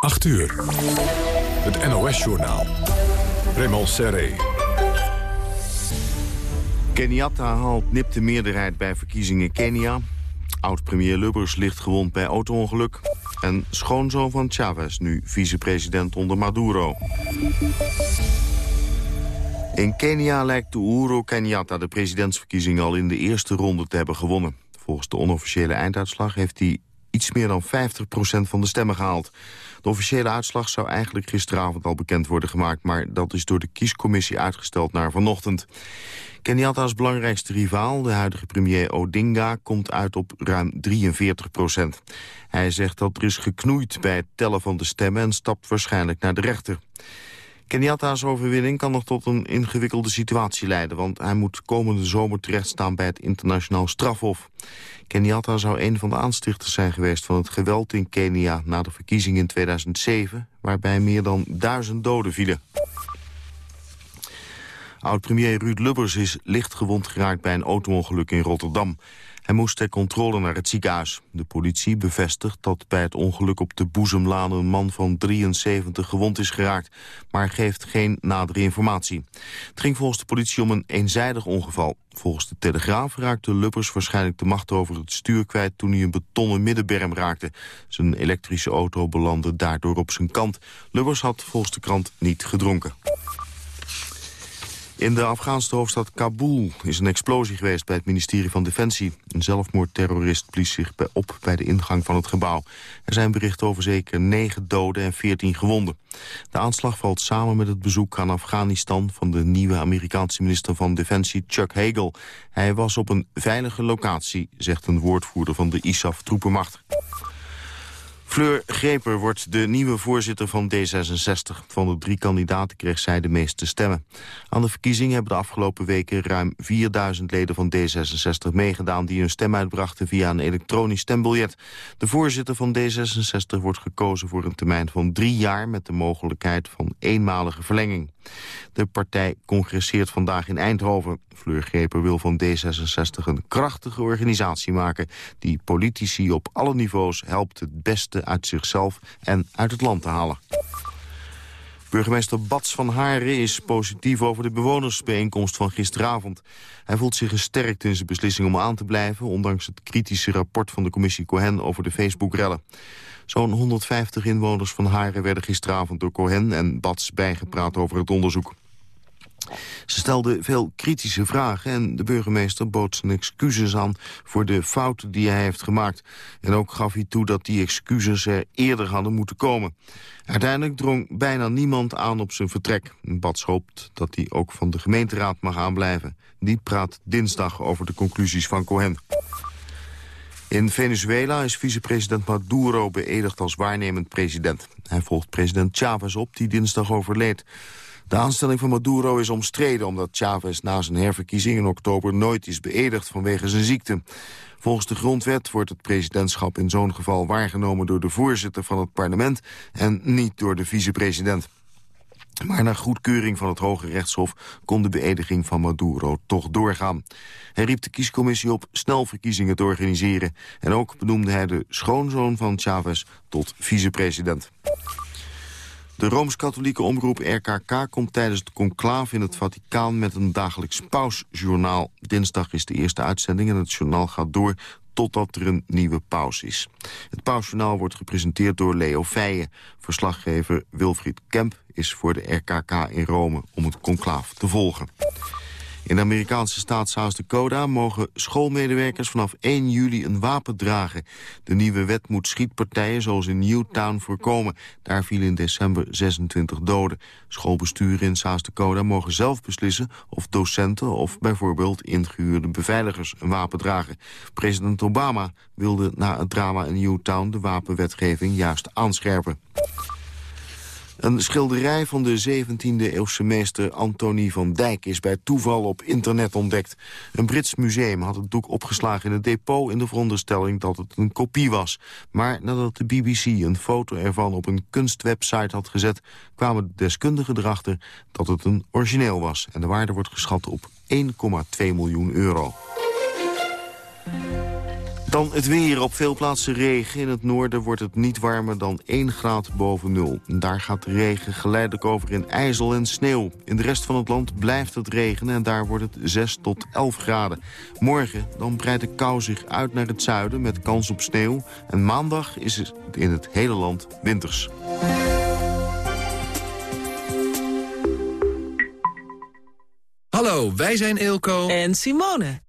8 uur. Het NOS-journaal. Raymond Serré. Kenyatta haalt nipte meerderheid bij verkiezingen Kenia. Oud-premier Lubbers ligt gewond bij auto-ongeluk. En schoonzoon van Chavez, nu vicepresident onder Maduro. In Kenia lijkt Uhuru Kenyatta de presidentsverkiezingen al in de eerste ronde te hebben gewonnen. Volgens de onofficiële einduitslag heeft hij iets meer dan 50% van de stemmen gehaald. De officiële uitslag zou eigenlijk gisteravond al bekend worden gemaakt... maar dat is door de kiescommissie uitgesteld naar vanochtend. Kenyatta's belangrijkste rivaal, de huidige premier Odinga... komt uit op ruim 43 procent. Hij zegt dat er is geknoeid bij het tellen van de stemmen... en stapt waarschijnlijk naar de rechter. Kenyatta's overwinning kan nog tot een ingewikkelde situatie leiden... want hij moet komende zomer terechtstaan bij het internationaal strafhof. Kenyatta zou een van de aanstichters zijn geweest van het geweld in Kenia... na de verkiezingen in 2007, waarbij meer dan duizend doden vielen. Oud-premier Ruud Lubbers is licht gewond geraakt bij een autoongeluk in Rotterdam. Hij moest ter controle naar het ziekenhuis. De politie bevestigt dat bij het ongeluk op de Boezemlaan... een man van 73 gewond is geraakt, maar geeft geen nadere informatie. Het ging volgens de politie om een eenzijdig ongeval. Volgens de Telegraaf raakte Lubbers waarschijnlijk de macht over het stuur kwijt... toen hij een betonnen middenberm raakte. Zijn elektrische auto belandde daardoor op zijn kant. Lubbers had volgens de krant niet gedronken. In de Afghaanse hoofdstad Kabul is een explosie geweest bij het ministerie van Defensie. Een zelfmoordterrorist blies zich op bij de ingang van het gebouw. Er zijn berichten over zeker 9 doden en 14 gewonden. De aanslag valt samen met het bezoek aan Afghanistan van de nieuwe Amerikaanse minister van Defensie Chuck Hagel. Hij was op een veilige locatie, zegt een woordvoerder van de ISAF-troepenmacht. Fleur Greper wordt de nieuwe voorzitter van D66. Van de drie kandidaten kreeg zij de meeste stemmen. Aan de verkiezingen hebben de afgelopen weken ruim 4000 leden van D66 meegedaan... die hun stem uitbrachten via een elektronisch stembiljet. De voorzitter van D66 wordt gekozen voor een termijn van drie jaar... met de mogelijkheid van eenmalige verlenging. De partij congresseert vandaag in Eindhoven. Fleur Greper wil van D66 een krachtige organisatie maken... die politici op alle niveaus helpt het beste uit zichzelf en uit het land te halen. Burgemeester Bats van Haren is positief over de bewonersbijeenkomst van gisteravond. Hij voelt zich gesterkt in zijn beslissing om aan te blijven... ondanks het kritische rapport van de commissie Cohen over de Facebook-rellen. Zo'n 150 inwoners van Haren werden gisteravond door Cohen en Bats bijgepraat over het onderzoek. Ze stelde veel kritische vragen en de burgemeester bood zijn excuses aan voor de fouten die hij heeft gemaakt. En ook gaf hij toe dat die excuses er eerder hadden moeten komen. Uiteindelijk drong bijna niemand aan op zijn vertrek. Bats hoopt dat hij ook van de gemeenteraad mag aanblijven. Die praat dinsdag over de conclusies van Cohen. In Venezuela is vicepresident Maduro beëdigd als waarnemend president. Hij volgt president Chavez op, die dinsdag overleed. De aanstelling van Maduro is omstreden omdat Chavez na zijn herverkiezing in oktober nooit is beëdigd vanwege zijn ziekte. Volgens de grondwet wordt het presidentschap in zo'n geval waargenomen door de voorzitter van het parlement en niet door de vicepresident. Maar na goedkeuring van het Hoge Rechtshof kon de beëdiging van Maduro toch doorgaan. Hij riep de kiescommissie op snel verkiezingen te organiseren. En ook benoemde hij de schoonzoon van Chavez tot vicepresident. De Rooms-Katholieke omroep RKK komt tijdens het conclaaf in het Vaticaan met een dagelijks pausjournaal. Dinsdag is de eerste uitzending en het journaal gaat door totdat er een nieuwe paus is. Het pausjournaal wordt gepresenteerd door Leo Feijen. Verslaggever Wilfried Kemp is voor de RKK in Rome om het conclaaf te volgen. In de Amerikaanse staat South Dakota mogen schoolmedewerkers vanaf 1 juli een wapen dragen. De nieuwe wet moet schietpartijen zoals in Newtown voorkomen. Daar vielen in december 26 doden. Schoolbesturen in South Dakota mogen zelf beslissen of docenten of bijvoorbeeld ingehuurde beveiligers een wapen dragen. President Obama wilde na het drama in Newtown de wapenwetgeving juist aanscherpen. Een schilderij van de 17e-eeuwse meester Antonie van Dijk... is bij toeval op internet ontdekt. Een Brits museum had het doek opgeslagen in het depot... in de veronderstelling dat het een kopie was. Maar nadat de BBC een foto ervan op een kunstwebsite had gezet... kwamen de deskundigen erachter dat het een origineel was. En de waarde wordt geschat op 1,2 miljoen euro. Dan het weer. Op veel plaatsen regen. In het noorden wordt het niet warmer dan 1 graad boven nul. Daar gaat de regen geleidelijk over in ijzel en sneeuw. In de rest van het land blijft het regenen en daar wordt het 6 tot 11 graden. Morgen dan breidt de kou zich uit naar het zuiden met kans op sneeuw. En maandag is het in het hele land winters. Hallo, wij zijn Eelco en Simone.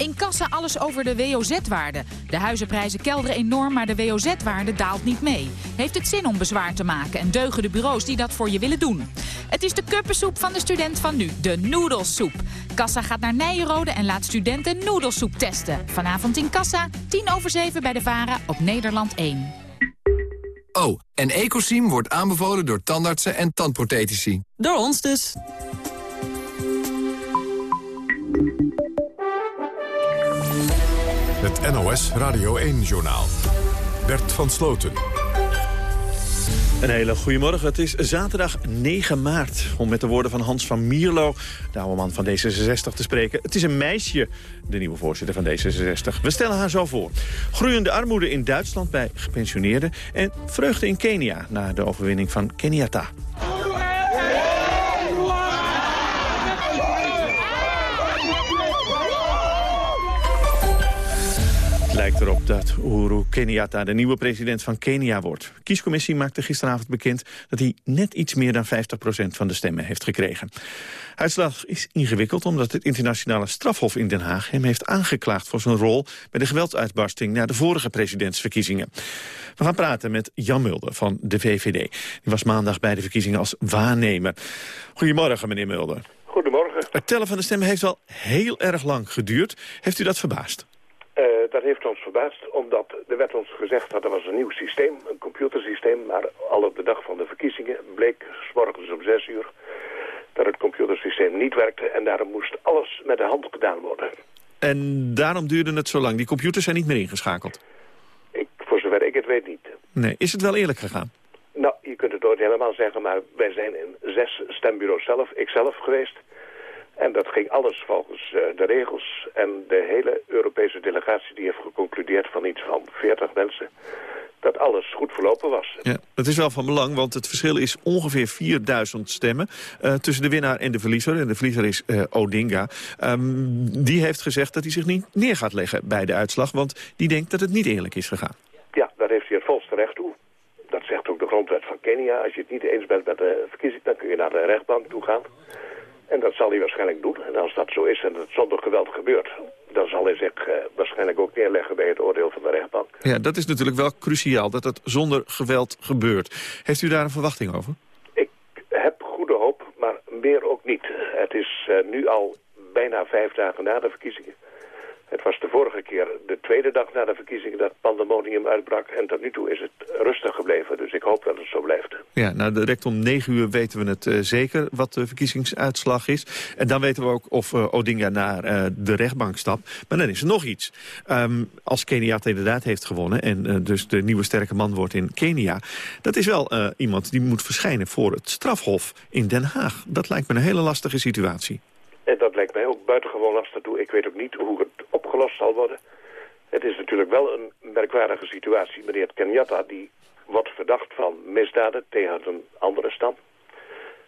in kassa alles over de WOZ-waarde. De huizenprijzen kelderen enorm, maar de WOZ-waarde daalt niet mee. Heeft het zin om bezwaar te maken en deugen de bureaus die dat voor je willen doen? Het is de kuppensoep van de student van nu, de noedelsoep. Kassa gaat naar Nijenrode en laat studenten noedelsoep testen. Vanavond in Kassa, 10 over 7 bij de VARA op Nederland 1. Oh, en Ecosim wordt aanbevolen door tandartsen en tandprothetici. Door ons dus. Het NOS Radio 1-journaal. Bert van Sloten. Een hele goede morgen. Het is zaterdag 9 maart. Om met de woorden van Hans van Mierlo, de oude man van D66, te spreken. Het is een meisje, de nieuwe voorzitter van D66. We stellen haar zo voor. Groeiende armoede in Duitsland bij gepensioneerden... en vreugde in Kenia na de overwinning van Kenyatta. Lijkt erop dat Uhuru Kenyatta de nieuwe president van Kenia wordt. De kiescommissie maakte gisteravond bekend dat hij net iets meer dan 50% van de stemmen heeft gekregen. Uitslag is ingewikkeld omdat het internationale strafhof in Den Haag hem heeft aangeklaagd voor zijn rol bij de geweldsuitbarsting na de vorige presidentsverkiezingen. We gaan praten met Jan Mulder van de VVD. Die was maandag bij de verkiezingen als waarnemer. Goedemorgen, meneer Mulder. Goedemorgen. Het tellen van de stemmen heeft wel heel erg lang geduurd. Heeft u dat verbaasd? Uh, dat heeft ons verbaasd, omdat er werd ons gezegd dat er was een nieuw systeem, een computersysteem, maar al op de dag van de verkiezingen bleek, s morgens om zes uur, dat het computersysteem niet werkte en daarom moest alles met de hand gedaan worden. En daarom duurde het zo lang? Die computers zijn niet meer ingeschakeld? Ik, voor zover ik het weet niet. Nee, is het wel eerlijk gegaan? Nou, je kunt het nooit helemaal zeggen, maar wij zijn in zes stembureaus zelf, ikzelf geweest. En dat ging alles volgens uh, de regels. En de hele Europese delegatie die heeft geconcludeerd van iets van 40 mensen dat alles goed verlopen was. Ja, dat is wel van belang, want het verschil is ongeveer 4000 stemmen... Uh, tussen de winnaar en de verliezer. En de verliezer is uh, Odinga. Um, die heeft gezegd dat hij zich niet neer gaat leggen bij de uitslag... want die denkt dat het niet eerlijk is gegaan. Ja, daar heeft hij het volste recht toe. Dat zegt ook de grondwet van Kenia. Als je het niet eens bent met de verkiezing... dan kun je naar de rechtbank toe gaan. En dat zal hij waarschijnlijk doen. En als dat zo is en het zonder geweld gebeurt... dan zal hij zich uh, waarschijnlijk ook neerleggen bij het oordeel van de rechtbank. Ja, dat is natuurlijk wel cruciaal, dat het zonder geweld gebeurt. Heeft u daar een verwachting over? Ik heb goede hoop, maar meer ook niet. Het is uh, nu al bijna vijf dagen na de verkiezingen. Het was de vorige keer de tweede dag na de verkiezingen dat pandemonium uitbrak. En tot nu toe is het rustig gebleven. Dus ik hoop dat het zo blijft. Ja, nou direct om negen uur weten we het uh, zeker wat de verkiezingsuitslag is. En dan weten we ook of uh, Odinga naar uh, de rechtbank stapt. Maar dan is er nog iets. Um, als Kenyatta inderdaad heeft gewonnen en dus de nieuwe sterke man wordt in Kenia. Dat is wel iemand die moet verschijnen voor het strafhof in Den Haag. Dat lijkt me een hele lastige situatie. En dat lijkt mij ook buitengewoon lastig toe. Ik weet ook niet hoe het zal worden. Het is natuurlijk wel een merkwaardige situatie. Meneer Kenyatta die wordt verdacht van misdaden tegen een andere stam.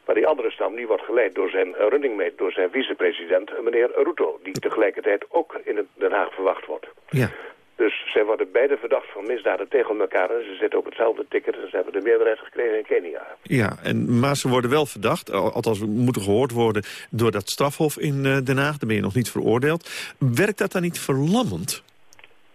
Maar die andere stam die wordt geleid door zijn running mate, door zijn vicepresident, meneer Ruto. Die tegelijkertijd ook in Den Haag verwacht wordt. Ja. Dus zij worden beide verdacht van misdaden tegen elkaar. En ze zitten op hetzelfde ticket en ze hebben de meerderheid gekregen in Kenia. Ja, en, maar ze worden wel verdacht, althans moeten gehoord worden... door dat strafhof in Den Haag, daar ben je nog niet veroordeeld. Werkt dat dan niet verlammend?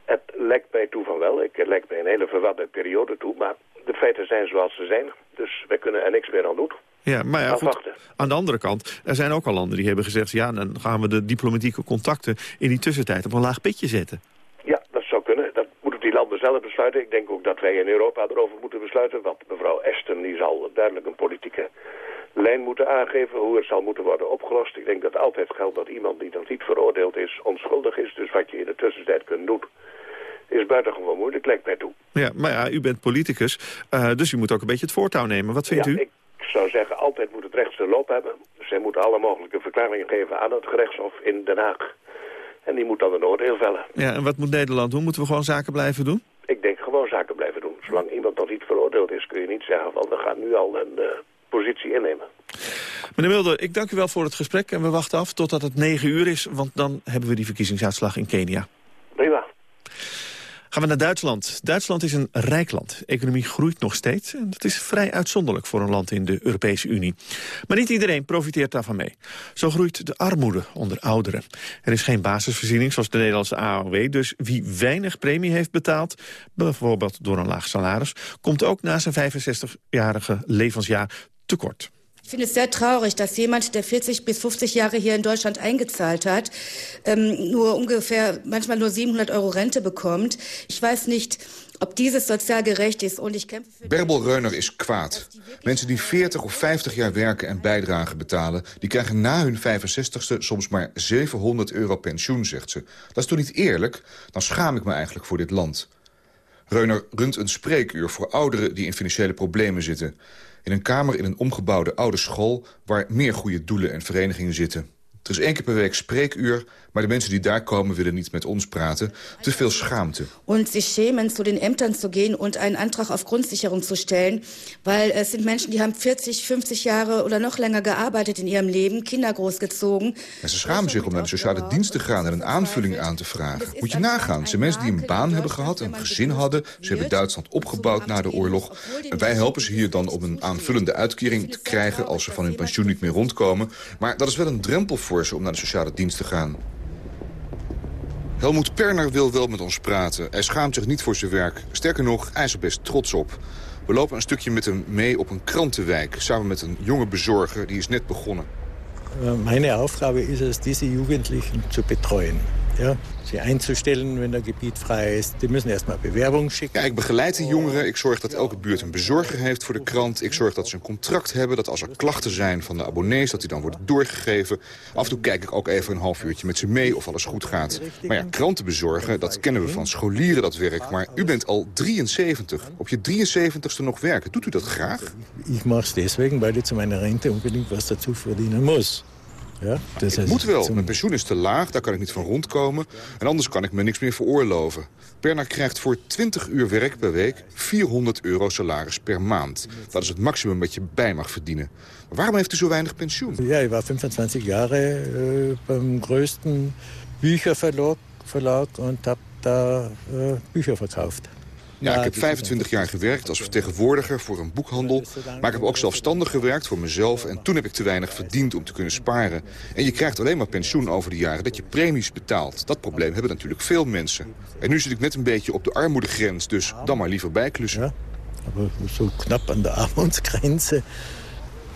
Het lijkt mij toe van wel. Ik, het lijkt mij een hele verwarde periode toe. Maar de feiten zijn zoals ze zijn. Dus wij kunnen er niks meer aan doen. Ja, maar ja, goed, aan de andere kant, er zijn ook al landen die hebben gezegd... ja, dan gaan we de diplomatieke contacten in die tussentijd op een laag pitje zetten. Ja, dat zou kunnen. Dat moeten die landen zelf besluiten. Ik denk ook dat wij in Europa erover moeten besluiten. Want mevrouw Ashton die zal duidelijk een politieke lijn moeten aangeven hoe het zal moeten worden opgelost. Ik denk dat altijd geldt dat iemand die nog niet veroordeeld is, onschuldig is. Dus wat je in de tussentijd kunt doen, is buitengewoon moeilijk, lijkt mij toe. Ja, maar ja, u bent politicus, uh, dus u moet ook een beetje het voortouw nemen. Wat vindt ja, u? Ik zou zeggen, altijd moet het rechts de loop hebben. Zij moeten alle mogelijke verklaringen geven aan het gerechtshof in Den Haag. En die moet dan een oordeel vellen. Ja, en wat moet Nederland doen? Moeten we gewoon zaken blijven doen? Ik denk gewoon zaken blijven doen. Zolang iemand nog niet veroordeeld is, kun je niet zeggen van we gaan nu al een uh, positie innemen. Meneer Mulder, ik dank u wel voor het gesprek en we wachten af totdat het 9 uur is, want dan hebben we die verkiezingsuitslag in Kenia. Prima. Gaan we naar Duitsland. Duitsland is een rijk land. Economie groeit nog steeds. Dat is vrij uitzonderlijk voor een land in de Europese Unie. Maar niet iedereen profiteert daarvan mee. Zo groeit de armoede onder ouderen. Er is geen basisvoorziening zoals de Nederlandse AOW. Dus wie weinig premie heeft betaald, bijvoorbeeld door een laag salaris... komt ook na zijn 65-jarige levensjaar tekort. Ich finde es sehr traurig, dass jemand, der 40 bis 50 Jahre hier in Deutschland eingezahlt hat, ähm, nur ungefähr, manchmal nur 700 Euro Rente bekommt. Ich weiß nicht, ob dieses sozial gerecht ist. Und ich kämpfe für Berbel Reuner is kwaad. Mensen die 40 of 50 jaar werken en bijdragen betalen... die krijgen na hun 65ste soms maar 700 euro pensioen, zegt ze. Dat is toch niet eerlijk? Dan schaam ik me eigenlijk voor dit land. Reuner runt een spreekuur voor ouderen die in financiële problemen zitten in een kamer in een omgebouwde oude school... waar meer goede doelen en verenigingen zitten. Er is één keer per week spreekuur, maar de mensen die daar komen willen niet met ons praten. Te veel schaamte. En zich schämen, zu den Ämtern zu gehen und einen Antrag auf Grundsicherung zu stellen, weil es sind Menschen, die haben 40, 50 Jahre oder noch länger gearbeitet in ihrem Leben, Kinder großgezogen. En ze schamen zich om naar de sociale dienst te gaan en een aanvulling aan te vragen. Moet je nagaan, ze zijn mensen die een baan hebben gehad, een gezin hadden. Ze hebben Duitsland opgebouwd na de oorlog. En wij helpen ze hier dan om een aanvullende uitkering te krijgen als ze van hun pensioen niet meer rondkomen. Maar dat is wel een drempel voor om naar de sociale dienst te gaan. Helmoet Perner wil wel met ons praten. Hij schaamt zich niet voor zijn werk. Sterker nog, hij is er best trots op. We lopen een stukje met hem mee op een krantenwijk... samen met een jonge bezorger, die is net begonnen. Meine Aufgabe ist es, diese Jugendlichen zu betreuen. Ja, sie einzustellen, wenn der Gebiet frei ist. Die müssen erstmal Bewerbung schicken. Ja, ik begeleid de jongeren. Ik zorg dat elke buurt een bezorger heeft voor de krant. Ik zorg dat ze een contract hebben. Dat als er klachten zijn van de abonnees, dat die dan worden doorgegeven. Af en toe kijk ik ook even een half uurtje met ze mee of alles goed gaat. Maar ja, kranten bezorgen, dat kennen we van scholieren, dat werk. Maar u bent al 73. Op je 73ste nog werken. Doet u dat graag? Mache es deswegen, weil ich zu meiner Rente unbedingt was dazu verdienen muss. Ja, dus ik moet wel. Mijn pensioen is te laag, daar kan ik niet van rondkomen. En anders kan ik me niks meer veroorloven. Perna krijgt voor 20 uur werk per week 400 euro salaris per maand. Dat is het maximum wat je bij mag verdienen. Maar waarom heeft u zo weinig pensioen? Ja, ik was 25 jaar uh, beim größten Bücherverlag verlag en heb daar uh, Bücher verkauft. Ja, ik heb 25 jaar gewerkt als vertegenwoordiger voor een boekhandel. Maar ik heb ook zelfstandig gewerkt voor mezelf. En toen heb ik te weinig verdiend om te kunnen sparen. En je krijgt alleen maar pensioen over de jaren dat je premies betaalt. Dat probleem hebben natuurlijk veel mensen. En nu zit ik net een beetje op de armoedegrens. Dus dan maar liever bijklussen. Ja, maar zo knap aan de armoedsgrenze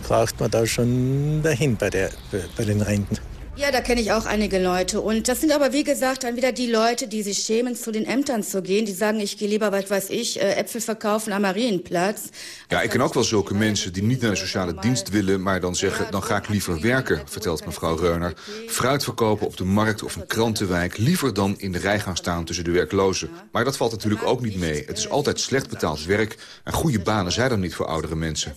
braucht man da schon dahin bei, der, bei den Renten. Ja, da kenne ich auch einige Leute. Und das sind aber, wie gesagt, dann wieder die Leute, die sich schämen, zu den Ämtern zu gehen. Die sagen, ich gehe lieber, was weiß ich, äh, Äpfel verkaufen am Marienplatz. Ja, ik ken ook wel zulke mensen die niet naar de sociale dienst willen... maar dan zeggen, dan ga ik liever werken, vertelt mevrouw Reuner. Fruit verkopen op de markt of een krantenwijk... liever dan in de rij gaan staan tussen de werklozen. Maar dat valt natuurlijk ook niet mee. Het is altijd slecht betaald werk... en goede banen zijn er niet voor oudere mensen.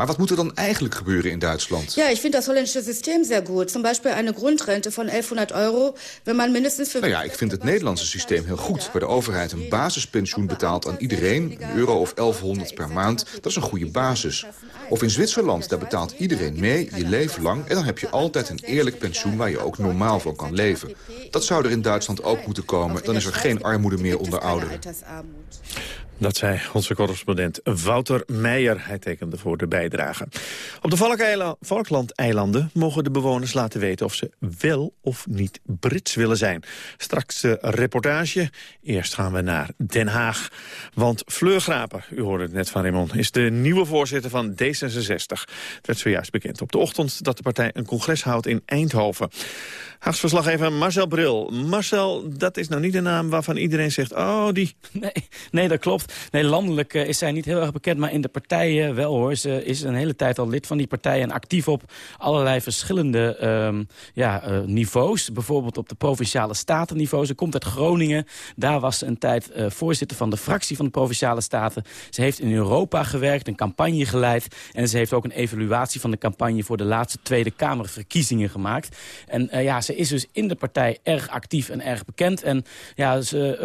Maar wat moet er dan eigenlijk gebeuren in Duitsland? Ja, ik vind dat holländische systeem zeer goed. Zum Beispiel een grondrente van 1100 euro, wenn man mindestens... Nou ja, ik vind het Nederlandse systeem heel goed. Waar de overheid een basispensioen betaalt aan iedereen, een euro of 1100 per maand. Dat is een goede basis. Of in Zwitserland, daar betaalt iedereen mee, je leven lang... en dan heb je altijd een eerlijk pensioen waar je ook normaal van kan leven. Dat zou er in Duitsland ook moeten komen. Dan is er geen armoede meer onder ouderen. Dat zei onze correspondent Wouter Meijer. Hij tekende voor de bijdrage. Op de Falklandeilanden mogen de bewoners laten weten... of ze wel of niet Brits willen zijn. Straks reportage. Eerst gaan we naar Den Haag. Want Fleur Graper, u hoorde het net van Raymond... is de nieuwe voorzitter van D66. Het werd zojuist bekend op de ochtend dat de partij een congres houdt in Eindhoven. Haags verslaggever Marcel Bril. Marcel, dat is nou niet de naam waarvan iedereen zegt... oh, die... Nee, nee dat klopt. Nee, landelijk is zij niet heel erg bekend, maar in de partijen wel hoor. Ze is een hele tijd al lid van die partijen en actief op allerlei verschillende ehm, ja, niveaus. Bijvoorbeeld op de provinciale statenniveau. Ze komt uit Groningen. Daar was ze een tijd voorzitter van de fractie van de provinciale staten. Ze heeft in Europa gewerkt, een campagne geleid. En ze heeft ook een evaluatie van de campagne voor de laatste Tweede Kamerverkiezingen gemaakt. En ja, ze is dus in de partij erg actief en erg bekend. En ja, ze,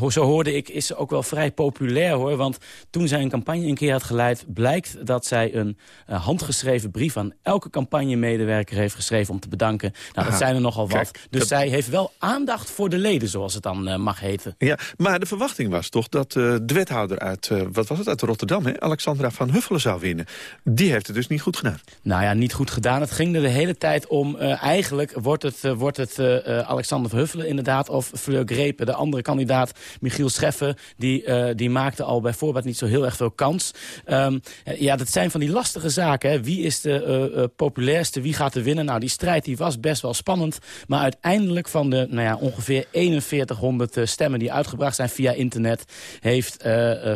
uh, zo hoorde ik, is ze ook wel vrij populair hoor. Want toen zij een campagne een keer had geleid... blijkt dat zij een uh, handgeschreven brief aan elke campagnemedewerker heeft geschreven... om te bedanken. Nou, dat zijn er nogal wat. dus zij heeft wel aandacht voor de leden, zoals het dan uh, mag heten. Ja, maar de verwachting was toch dat de wethouder uit, wat was het, uit Rotterdam... Hè, Alexandra van Huffelen zou winnen. Die heeft het dus niet goed gedaan. Nou ja, niet goed gedaan. Het ging er de hele tijd om... eigenlijk wordt het, wordt het Alexander van Huffelen inderdaad... of Fleur Grepen, de andere kandidaat, Michiel Scheffen... die, die maakte al bijvoorbeeld niet zo heel erg veel kans. Um, ja, dat zijn van die lastige zaken. Hè. Wie is de populairste, wie gaat er winnen? Nou, die strijd die was best wel spannend. Maar uiteindelijk van de nou ja, ongeveer 4100 stemmen die uitgebracht zijn via internet... heeft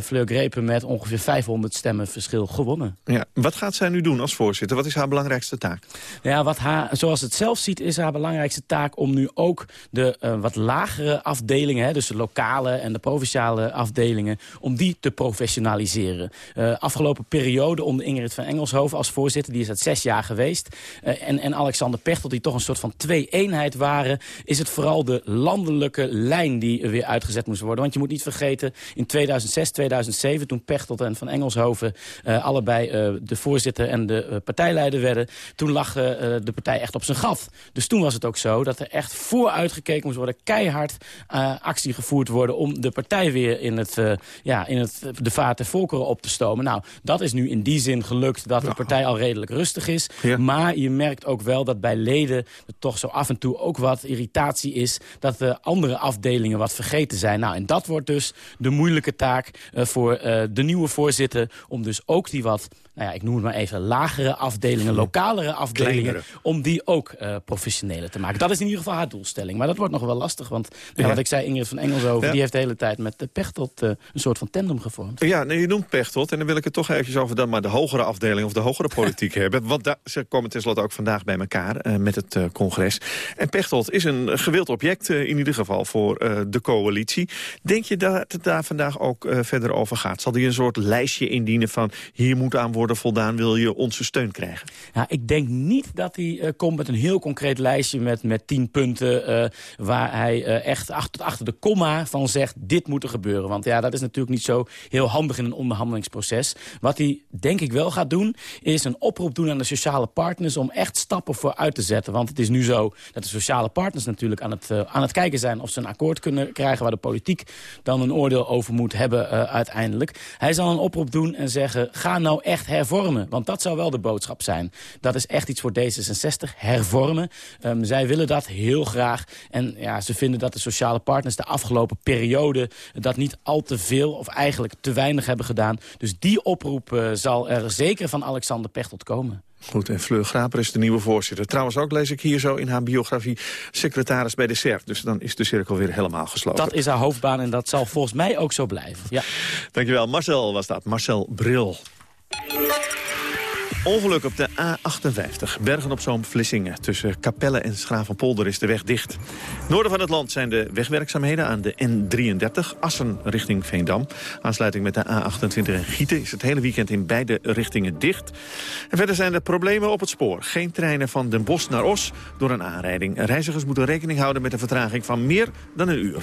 Fleur Grepen met ongeveer 500 stemmen verschil gewonnen. Ja, wat gaat zij nu doen als voorzitter? Wat is haar belangrijkste taak? Ja, wat haar, zoals het zelf ziet, is haar belangrijkste taak om nu ook de uh, wat lagere afdelingen, hè, dus de lokale en de provinciale afdelingen, om die te professionaliseren. Uh, afgelopen periode onder Ingrid van Engelshoven als voorzitter, die is het zes jaar geweest, uh, en, en Alexander Pechtel, die toch een soort van twee-eenheid waren, is het vooral de landelijke lijn die weer uitgezet moest worden. Want je moet niet vergeten, in 2006, 2007, toen Pechtel en van Engelshoven allebei de voorzitter en de partijleider werden, toen lag de partij echt op zijn gat. Dus toen was het ook zo dat er echt vooruit gekeken moest worden. Keihard uh, actie gevoerd worden om de partij weer in, het, uh, ja, in het, de vaart der volkeren op te stomen. Nou, dat is nu in die zin gelukt dat de partij al redelijk rustig is. Ja. Maar je merkt ook wel dat bij leden er toch zo af en toe ook wat irritatie is... dat de andere afdelingen wat vergeten zijn. Nou, en dat wordt dus de moeilijke taak uh, voor de nieuwe voorzitter... om dus ook die wat nou ja, ik noem het maar even, lagere afdelingen, lokalere afdelingen... Kleinere. om die ook uh, professioneler te maken. Dat is in ieder geval haar doelstelling. Maar dat wordt nog wel lastig, want ja. wat ik zei, Ingrid van Engelshoven... Die heeft de hele tijd met de Pechtold uh, een soort van tandem gevormd. Ja, nee, je noemt Pechtold en dan wil ik het toch eventjes over dan maar de hogere afdeling... of de hogere politiek hebben. Want daar, ze komen tenslotte ook vandaag bij elkaar uh, met het congres. En Pechtold is een gewild object in ieder geval voor de coalitie. Denk je dat het daar vandaag ook verder over gaat? Zal die een soort lijstje indienen van hier moet aan worden worden voldaan, wil je onze steun krijgen? Ja, ik denk niet dat hij uh, komt met een heel concreet lijstje met, met tien punten... Uh, waar hij uh, echt achter, achter de komma van zegt, dit moet er gebeuren. Want ja, dat is natuurlijk niet zo heel handig in een onderhandelingsproces. Wat hij denk ik wel gaat doen, is een oproep doen aan de sociale partners... om echt stappen vooruit te zetten. Want het is nu zo dat de sociale partners natuurlijk aan het, aan het kijken zijn... of ze een akkoord kunnen krijgen waar de politiek dan een oordeel over moet hebben uiteindelijk. Hij zal een oproep doen en zeggen, ga nou echt hervormen. Want dat zou wel de boodschap zijn. Dat is echt iets voor D66, hervormen. Um, zij willen dat heel graag. En ja, ze vinden dat de sociale partners de afgelopen periode... dat niet al te veel of eigenlijk te weinig hebben gedaan. Dus die oproep uh, zal er zeker van Alexander Pechtold komen. Goed, en Fleur Graper is de nieuwe voorzitter. Trouwens ook lees ik hier zo in haar biografie secretaris bij de SER. Dus dan is de cirkel weer helemaal gesloten. Dat is haar hoofdbaan en dat zal volgens mij ook zo blijven. Ja. Dankjewel. Marcel was dat. Marcel Bril. Ongeluk op de A58, Bergen op Zoom, Vlissingen. Tussen Capelle en Schravenpolder is de weg dicht. Noorden van het land zijn de wegwerkzaamheden aan de N33, Assen richting Veendam. Aansluiting met de A28 en Gieten is het hele weekend in beide richtingen dicht. En verder zijn er problemen op het spoor. Geen treinen van Den Bosch naar Os door een aanrijding. Reizigers moeten rekening houden met een vertraging van meer dan een uur.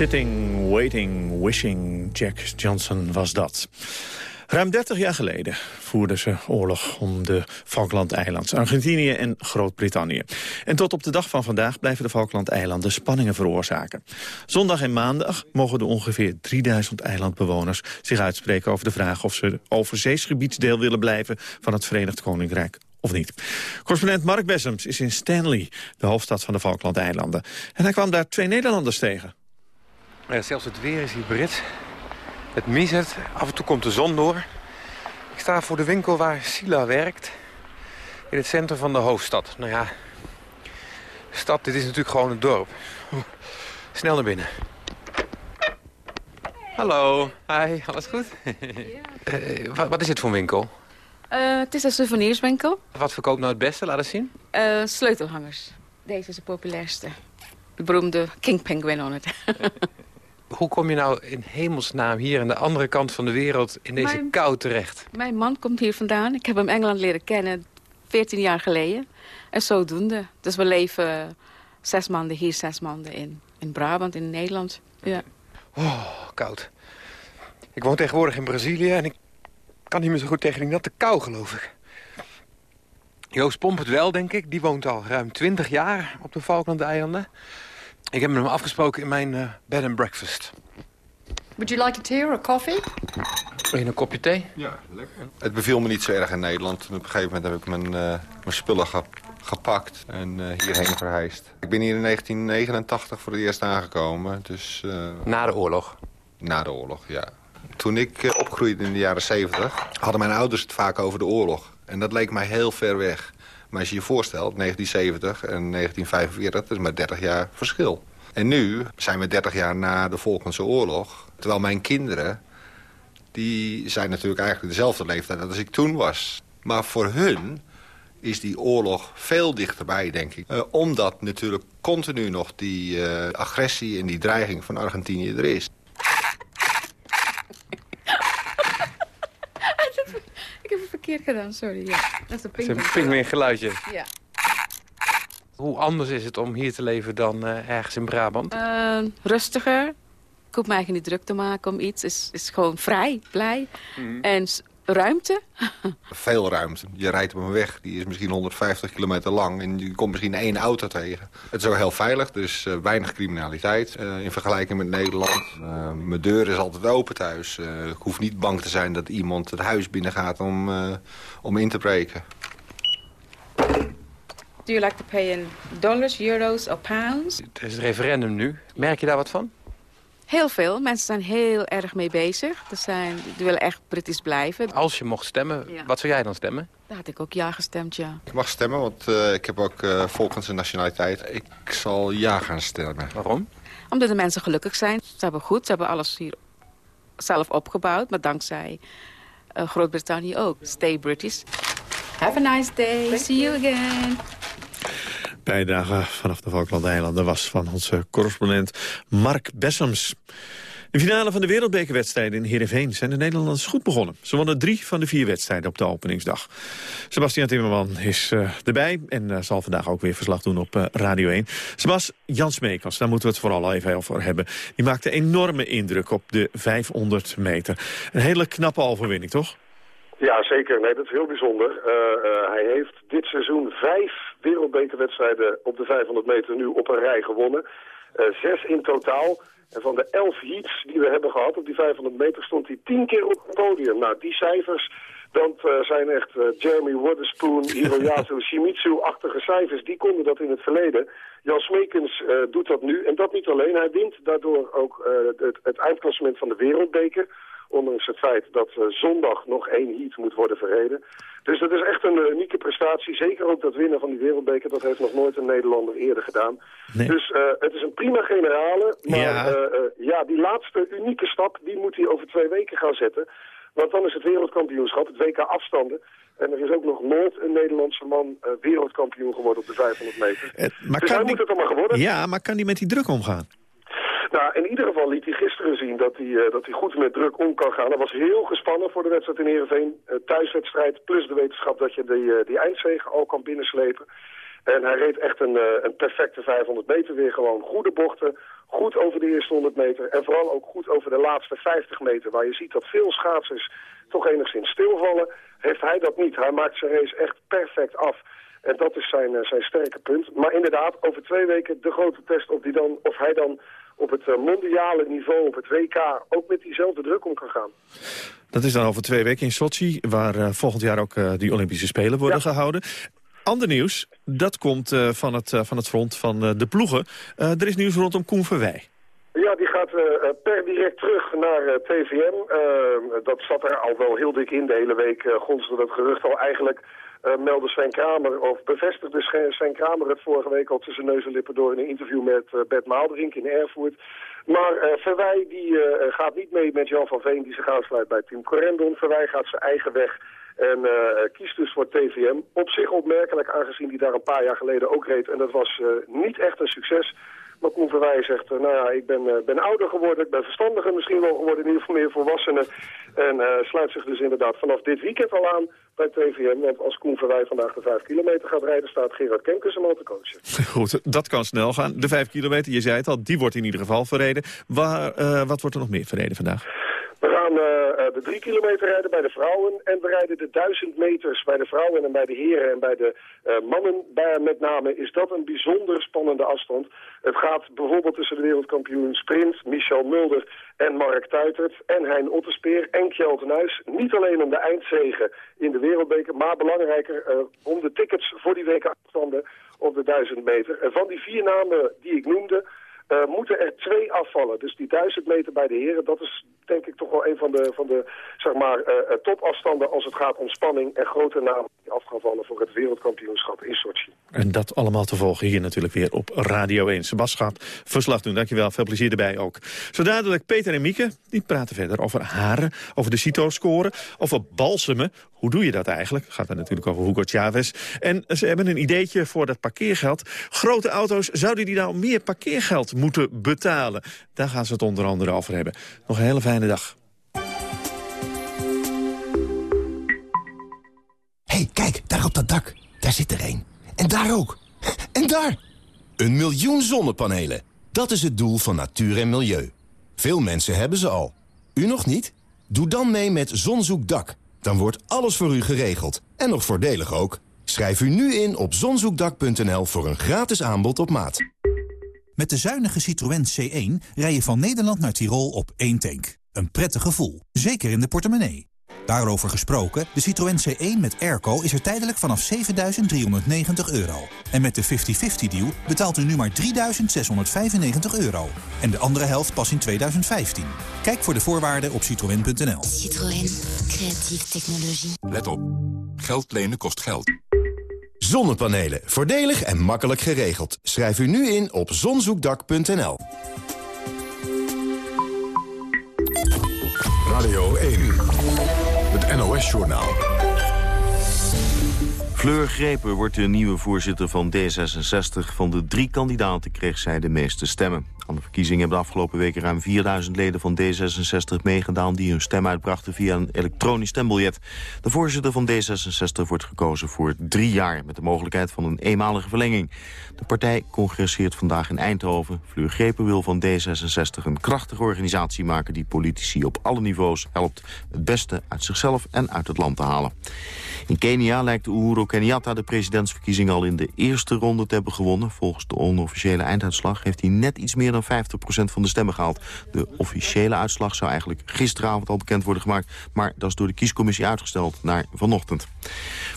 Sitting, Waiting, Wishing, Jack Johnson was dat. Ruim 30 jaar geleden voerden ze oorlog om de Falklandeilanden, Argentinië en Groot-Brittannië. En tot op de dag van vandaag blijven de Falklandeilanden spanningen veroorzaken. Zondag en maandag mogen de ongeveer 3000 eilandbewoners zich uitspreken over de vraag of ze overzeesgebiedsdeel willen blijven van het Verenigd Koninkrijk of niet. Correspondent Mark Bessems is in Stanley, de hoofdstad van de Falklandeilanden. En hij kwam daar twee Nederlanders tegen. Ja, zelfs het weer is hier Brit. Het miezert, af en toe komt de zon door. Ik sta voor de winkel waar Sila werkt. In het centrum van de hoofdstad. Nou ja, stad, dit is natuurlijk gewoon een dorp. Snel naar binnen. Hallo, hi, alles goed? Eh, wat, wat is dit voor een winkel? Eh, het is een souvenirswinkel. Wat verkoopt nou het beste? Laat eens zien. Eh, sleutelhangers. Deze is de populairste. De beroemde King Penguin on het. Hoe kom je nou in hemelsnaam hier aan de andere kant van de wereld in deze Mijn- kou terecht? Mijn man komt hier vandaan. Ik heb hem Engeland leren kennen 14 jaar geleden. En zodoende. Dus we leven zes maanden hier, zes maanden in, in Brabant, in Nederland. Ja. Oh, koud. Ik woon tegenwoordig in Brazilië en ik kan niet meer zo goed tegen die natte kou, geloof ik. Joost Pomp het wel, denk ik. Die woont al ruim 20 jaar op de Falklandeilanden. Ik heb met hem afgesproken in mijn eh, bed and breakfast. Would you like a tea or a coffee? Wil je een kopje thee? Ja, lekker. Het beviel me niet zo erg in Nederland. Op een gegeven moment heb ik mijn, eh, mijn spullen ge- gepakt en eh, hierheen verhuisd. Ik ben hier in 1989 voor het eerst aangekomen. Dus, eh, Na de oorlog? Na de oorlog, ja. Toen ik opgroeide in de jaren 70 hadden mijn ouders het vaak over de oorlog. En dat leek mij heel ver weg. Maar als je je voorstelt, 1970 en 1945, dat is maar 30 jaar verschil. En nu zijn we 30 jaar na de Falklandse oorlog. Terwijl mijn kinderen, die zijn natuurlijk eigenlijk dezelfde leeftijd als ik toen was. Maar voor hun is die oorlog veel dichterbij, denk ik. Eh, omdat natuurlijk continu nog die eh, agressie en die dreiging van Argentinië er is. Verkeerd gedaan, sorry. Ja. Dat is is pingpong. een geluidje. Ja. Hoe anders is het om hier te leven dan eh, ergens in Brabant? Eh, rustiger. Ik hoef me eigenlijk niet druk te maken om iets. Het is, is gewoon vrij, blij. En s- ruimte. Veel ruimte. Je rijdt op een weg, die is misschien 150 kilometer lang... en je komt misschien één auto tegen. Het is ook heel veilig, dus eh, weinig criminaliteit eh, in vergelijking met Nederland. Eh, mijn deur is altijd open thuis. Eh, ik hoef niet bang te zijn dat iemand het huis binnengaat om, eh, om in te breken. Do Do you like to pay in dollars, euros or pounds? Het is het referendum nu. Merk je daar wat van? Heel veel. Mensen zijn heel erg mee bezig. Er zijn, die willen echt Britisch blijven. Als je mocht stemmen, Ja. wat zou jij dan stemmen? Daar had ik ook ja gestemd, ja. Ik mag stemmen, want eh, ik heb ook eh, volgens de nationaliteit. Ik zal ja gaan stemmen. Waarom? Omdat de mensen gelukkig zijn. Ze hebben goed, ze hebben alles hier zelf opgebouwd. Maar dankzij eh, Groot-Brittannië ook. Stay British. Have a nice day. See you again. Bijdrage vanaf de Falklandeilanden was van onze correspondent Mark Bessems. De finale van de wereldbekerwedstrijden in Heerenveen zijn de Nederlanders goed begonnen. Ze wonnen drie van de vier wedstrijden op de openingsdag. Sebastian Timmerman is eh, erbij en eh, zal vandaag ook weer verslag doen op eh, Radio 1. Sebas, Jan Smeekers, daar moeten we het vooral even over hebben. Die maakte enorme indruk op de 500 meter. Een hele knappe overwinning, toch? Ja, zeker. Nee, dat is heel bijzonder. Hij heeft dit seizoen vijf wereldbekerwedstrijden op de 500 meter nu op een rij gewonnen. Eh, zes in totaal. En van de elf heats die we hebben gehad op die 500 meter stond hij tien keer op het podium. Nou, die cijfers, dat eh, zijn echt eh, Jeremy Waterspoon, Hiroyasu Shimizu-achtige cijfers. Die konden dat in het verleden. Jan Smekens doet dat nu. En dat niet alleen. Hij wint daardoor ook het, het eindklassement van de wereldbeker. Ondanks het feit dat eh, zondag nog één heat moet worden verreden. Dus dat is echt een eh, unieke prestatie. Zeker ook dat winnen van die wereldbeker. Dat heeft nog nooit een Nederlander eerder gedaan. Dus eh, het is een prima generale. Maar Ja. ja. ja, die laatste unieke stap, die moet hij over twee weken gaan zetten. Want dan is het wereldkampioenschap, het WK afstanden. En er is ook nog nooit een Nederlandse man wereldkampioen geworden op de 500 meter. Maar dus hij kan moet het allemaal geworden. Ja, maar kan die met die druk omgaan? Nou, in ieder geval liet hij gisteren zien dat hij, eh, dat hij goed met druk om kan gaan. Hij was heel gespannen voor de wedstrijd in Heerenveen. Eh, thuiswedstrijd plus de wetenschap dat je die, eh, die al kan binnenslepen. En hij reed echt een, een perfecte 500 meter weer. Gewoon goede bochten, goed over de eerste 100 meter. En vooral ook goed over de laatste 50 meter. Waar je ziet dat veel schaatsers toch enigszins stilvallen. Heeft hij dat niet. Hij maakt zijn race echt perfect af. En dat is zijn, zijn sterke punt. Maar inderdaad, over twee weken de grote test of, die dan, of hij dan op het eh, mondiale niveau, op het WK, ook met diezelfde druk om kan gaan. Dat is dan over twee weken in Sochi, waar eh, volgend jaar ook eh, die Olympische Spelen worden gehouden. Ander nieuws, dat komt van, het, van het front van de ploegen. Er is nieuws rondom Koen Verwij. Ja, die gaat per direct terug naar TVM. Dat zat er al wel heel dik in. De hele week uh, gonsde dat gerucht al eigenlijk. Eh, meldde Sven Kramer, of bevestigde Sven Kramer het vorige week al tussen neus en lippen door in een interview met eh, Bert Maalderink in Erfurt. Maar eh Verwij die, gaat niet mee met Jan van Veen die zich aansluit bij Team Corendon. Verwij gaat zijn eigen weg en kiest dus voor TVM. Op zich opmerkelijk aangezien hij daar een paar jaar geleden ook reed. En dat was niet echt een succes. Maar Koen Verwij zegt, eh, nou ja, ik ben, eh, ben ouder geworden, ik ben verstandiger misschien wel geworden, in ieder geval meer volwassenen. En eh, sluit zich dus inderdaad vanaf dit weekend al aan bij TVM. Want als Koen Verwij vandaag de 5 kilometer gaat rijden, staat Gerard Kemkes hem al te coachen. Goed, dat kan snel gaan. De vijf kilometer, je zei het al, die wordt in ieder geval verreden. Waar, wat wordt er nog meer verreden vandaag? Gaan eh, eh, de drie kilometer rijden bij de vrouwen en we rijden de duizend meters bij de vrouwen en bij de heren en bij de eh, mannen. Bij, met name is dat een bijzonder spannende afstand. Het gaat bijvoorbeeld tussen de wereldkampioen sprint Michel Mulder en Mark Tuitert en Hein Otterspeer en Kjeld Nuis. Niet alleen om de eindzegen in de wereldbeker, maar belangrijker om de tickets voor die weken afstanden op de duizend meter. En van die vier namen die ik noemde, eh, moeten er twee afvallen. Dus die duizend meter bij de heren, dat is denk ik toch wel een van de, van de zeg maar, eh, eh, topafstanden als het gaat om spanning en grote namen die af gaan vallen voor het wereldkampioenschap in Sochi. En dat allemaal te volgen hier natuurlijk weer op Radio 1. Sebas gaat verslag doen, dankjewel. Veel plezier erbij ook. Zo dadelijk Peter en Mieke, die praten verder over haren, over de CITO-scoren, over balsemen. Hoe doe je dat eigenlijk? Gaat het natuurlijk over Hugo Chavez. En ze hebben een ideetje voor dat parkeergeld. Grote auto's, zouden die nou meer parkeergeld moeten betalen? Daar gaan ze het onder andere over hebben. Nog een hele fijne dag. hey, kijk, daar op dat dak. Daar zit er één. En daar ook. En daar! Een miljoen zonnepanelen. Dat is het doel van natuur en milieu. Veel mensen hebben ze al. U nog niet? Doe dan mee met Zonzoekdak. Dan wordt alles voor u geregeld. En nog voordelig ook. Schrijf u nu in op zonzoekdak.nl voor een gratis aanbod op maat. Met de zuinige Citroën C1 rij je van Nederland naar Tirol op één tank. Een prettig gevoel, zeker in de portemonnee. Daarover gesproken, de Citroën C1 met airco is er tijdelijk vanaf 7.390 euro. En met de 50-50-deal betaalt u nu maar 3.695 euro. En de andere helft pas in 2015. Kijk voor de voorwaarden op citroën.nl. Citroën. Creatieve technologie. Let op. Geld lenen kost geld. Zonnepanelen. Voordelig en makkelijk geregeld. Schrijf u nu in op zonzoekdak.nl. Radio 1. Het NOS-journaal. Fleur Grepen wordt de nieuwe voorzitter van D66. Van de drie kandidaten kreeg zij de meeste stemmen. De verkiezingen hebben de afgelopen weken ruim 4000 leden van D66 meegedaan... die hun stem uitbrachten via een elektronisch stembiljet. De voorzitter van D66 wordt gekozen voor drie jaar... met de mogelijkheid van een eenmalige verlenging. De partij congresseert vandaag in Eindhoven. Fleur Grepen wil van D66 een krachtige organisatie maken... die politici op alle niveaus helpt het beste uit zichzelf en uit het land te halen. In Kenia lijkt Uhuru Kenyatta de presidentsverkiezing al in de eerste ronde te hebben gewonnen. Volgens de onofficiële einduitslag heeft hij net iets meer dan 50% van de stemmen gehaald. De officiële uitslag zou eigenlijk gisteravond al bekend worden gemaakt... maar dat is door de kiescommissie uitgesteld naar vanochtend.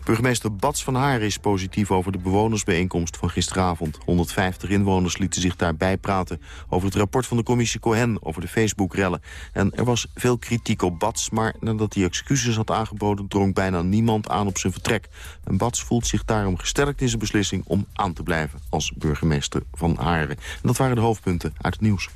Burgemeester Bats van Haar is positief over de bewonersbijeenkomst van gisteravond. 150 inwoners lieten zich daarbij praten over het rapport van de commissie Cohen over de Facebook-rellen. En er was veel kritiek op Bats, maar nadat hij excuses had aangeboden... drong bijna niemand aan op zijn vertrek. En Bats voelt zich daarom gesterkt in zijn beslissing om aan te blijven als burgemeester van Haren. En dat waren de hoofdpunten uit het nieuws.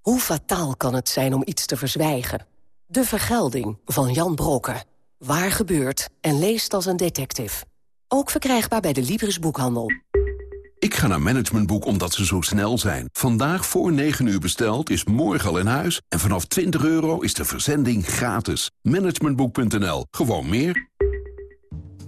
Hoe fataal kan het zijn om iets te verzwijgen? De Vergelding van Jan Brokken. Waar gebeurt en leest als een detective. Ook verkrijgbaar bij de Libris Boekhandel. Ik ga naar Managementboek omdat ze zo snel zijn. Vandaag voor 9 uur besteld is morgen al in huis. En vanaf 20 euro is de verzending gratis. Managementboek.nl. Gewoon meer.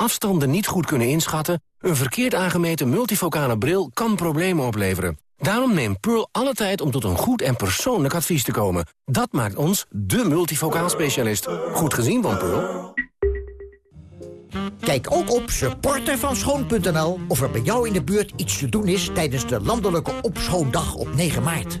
afstanden niet goed kunnen inschatten... een verkeerd aangemeten multifocale bril kan problemen opleveren. Daarom neemt Pearl alle tijd om tot een goed en persoonlijk advies te komen. Dat maakt ons de multifocaal specialist. Goed gezien van Pearl. Kijk ook op supportervanschoon.nl of er bij jou in de buurt iets te doen is... tijdens de landelijke opschoondag op 9 maart.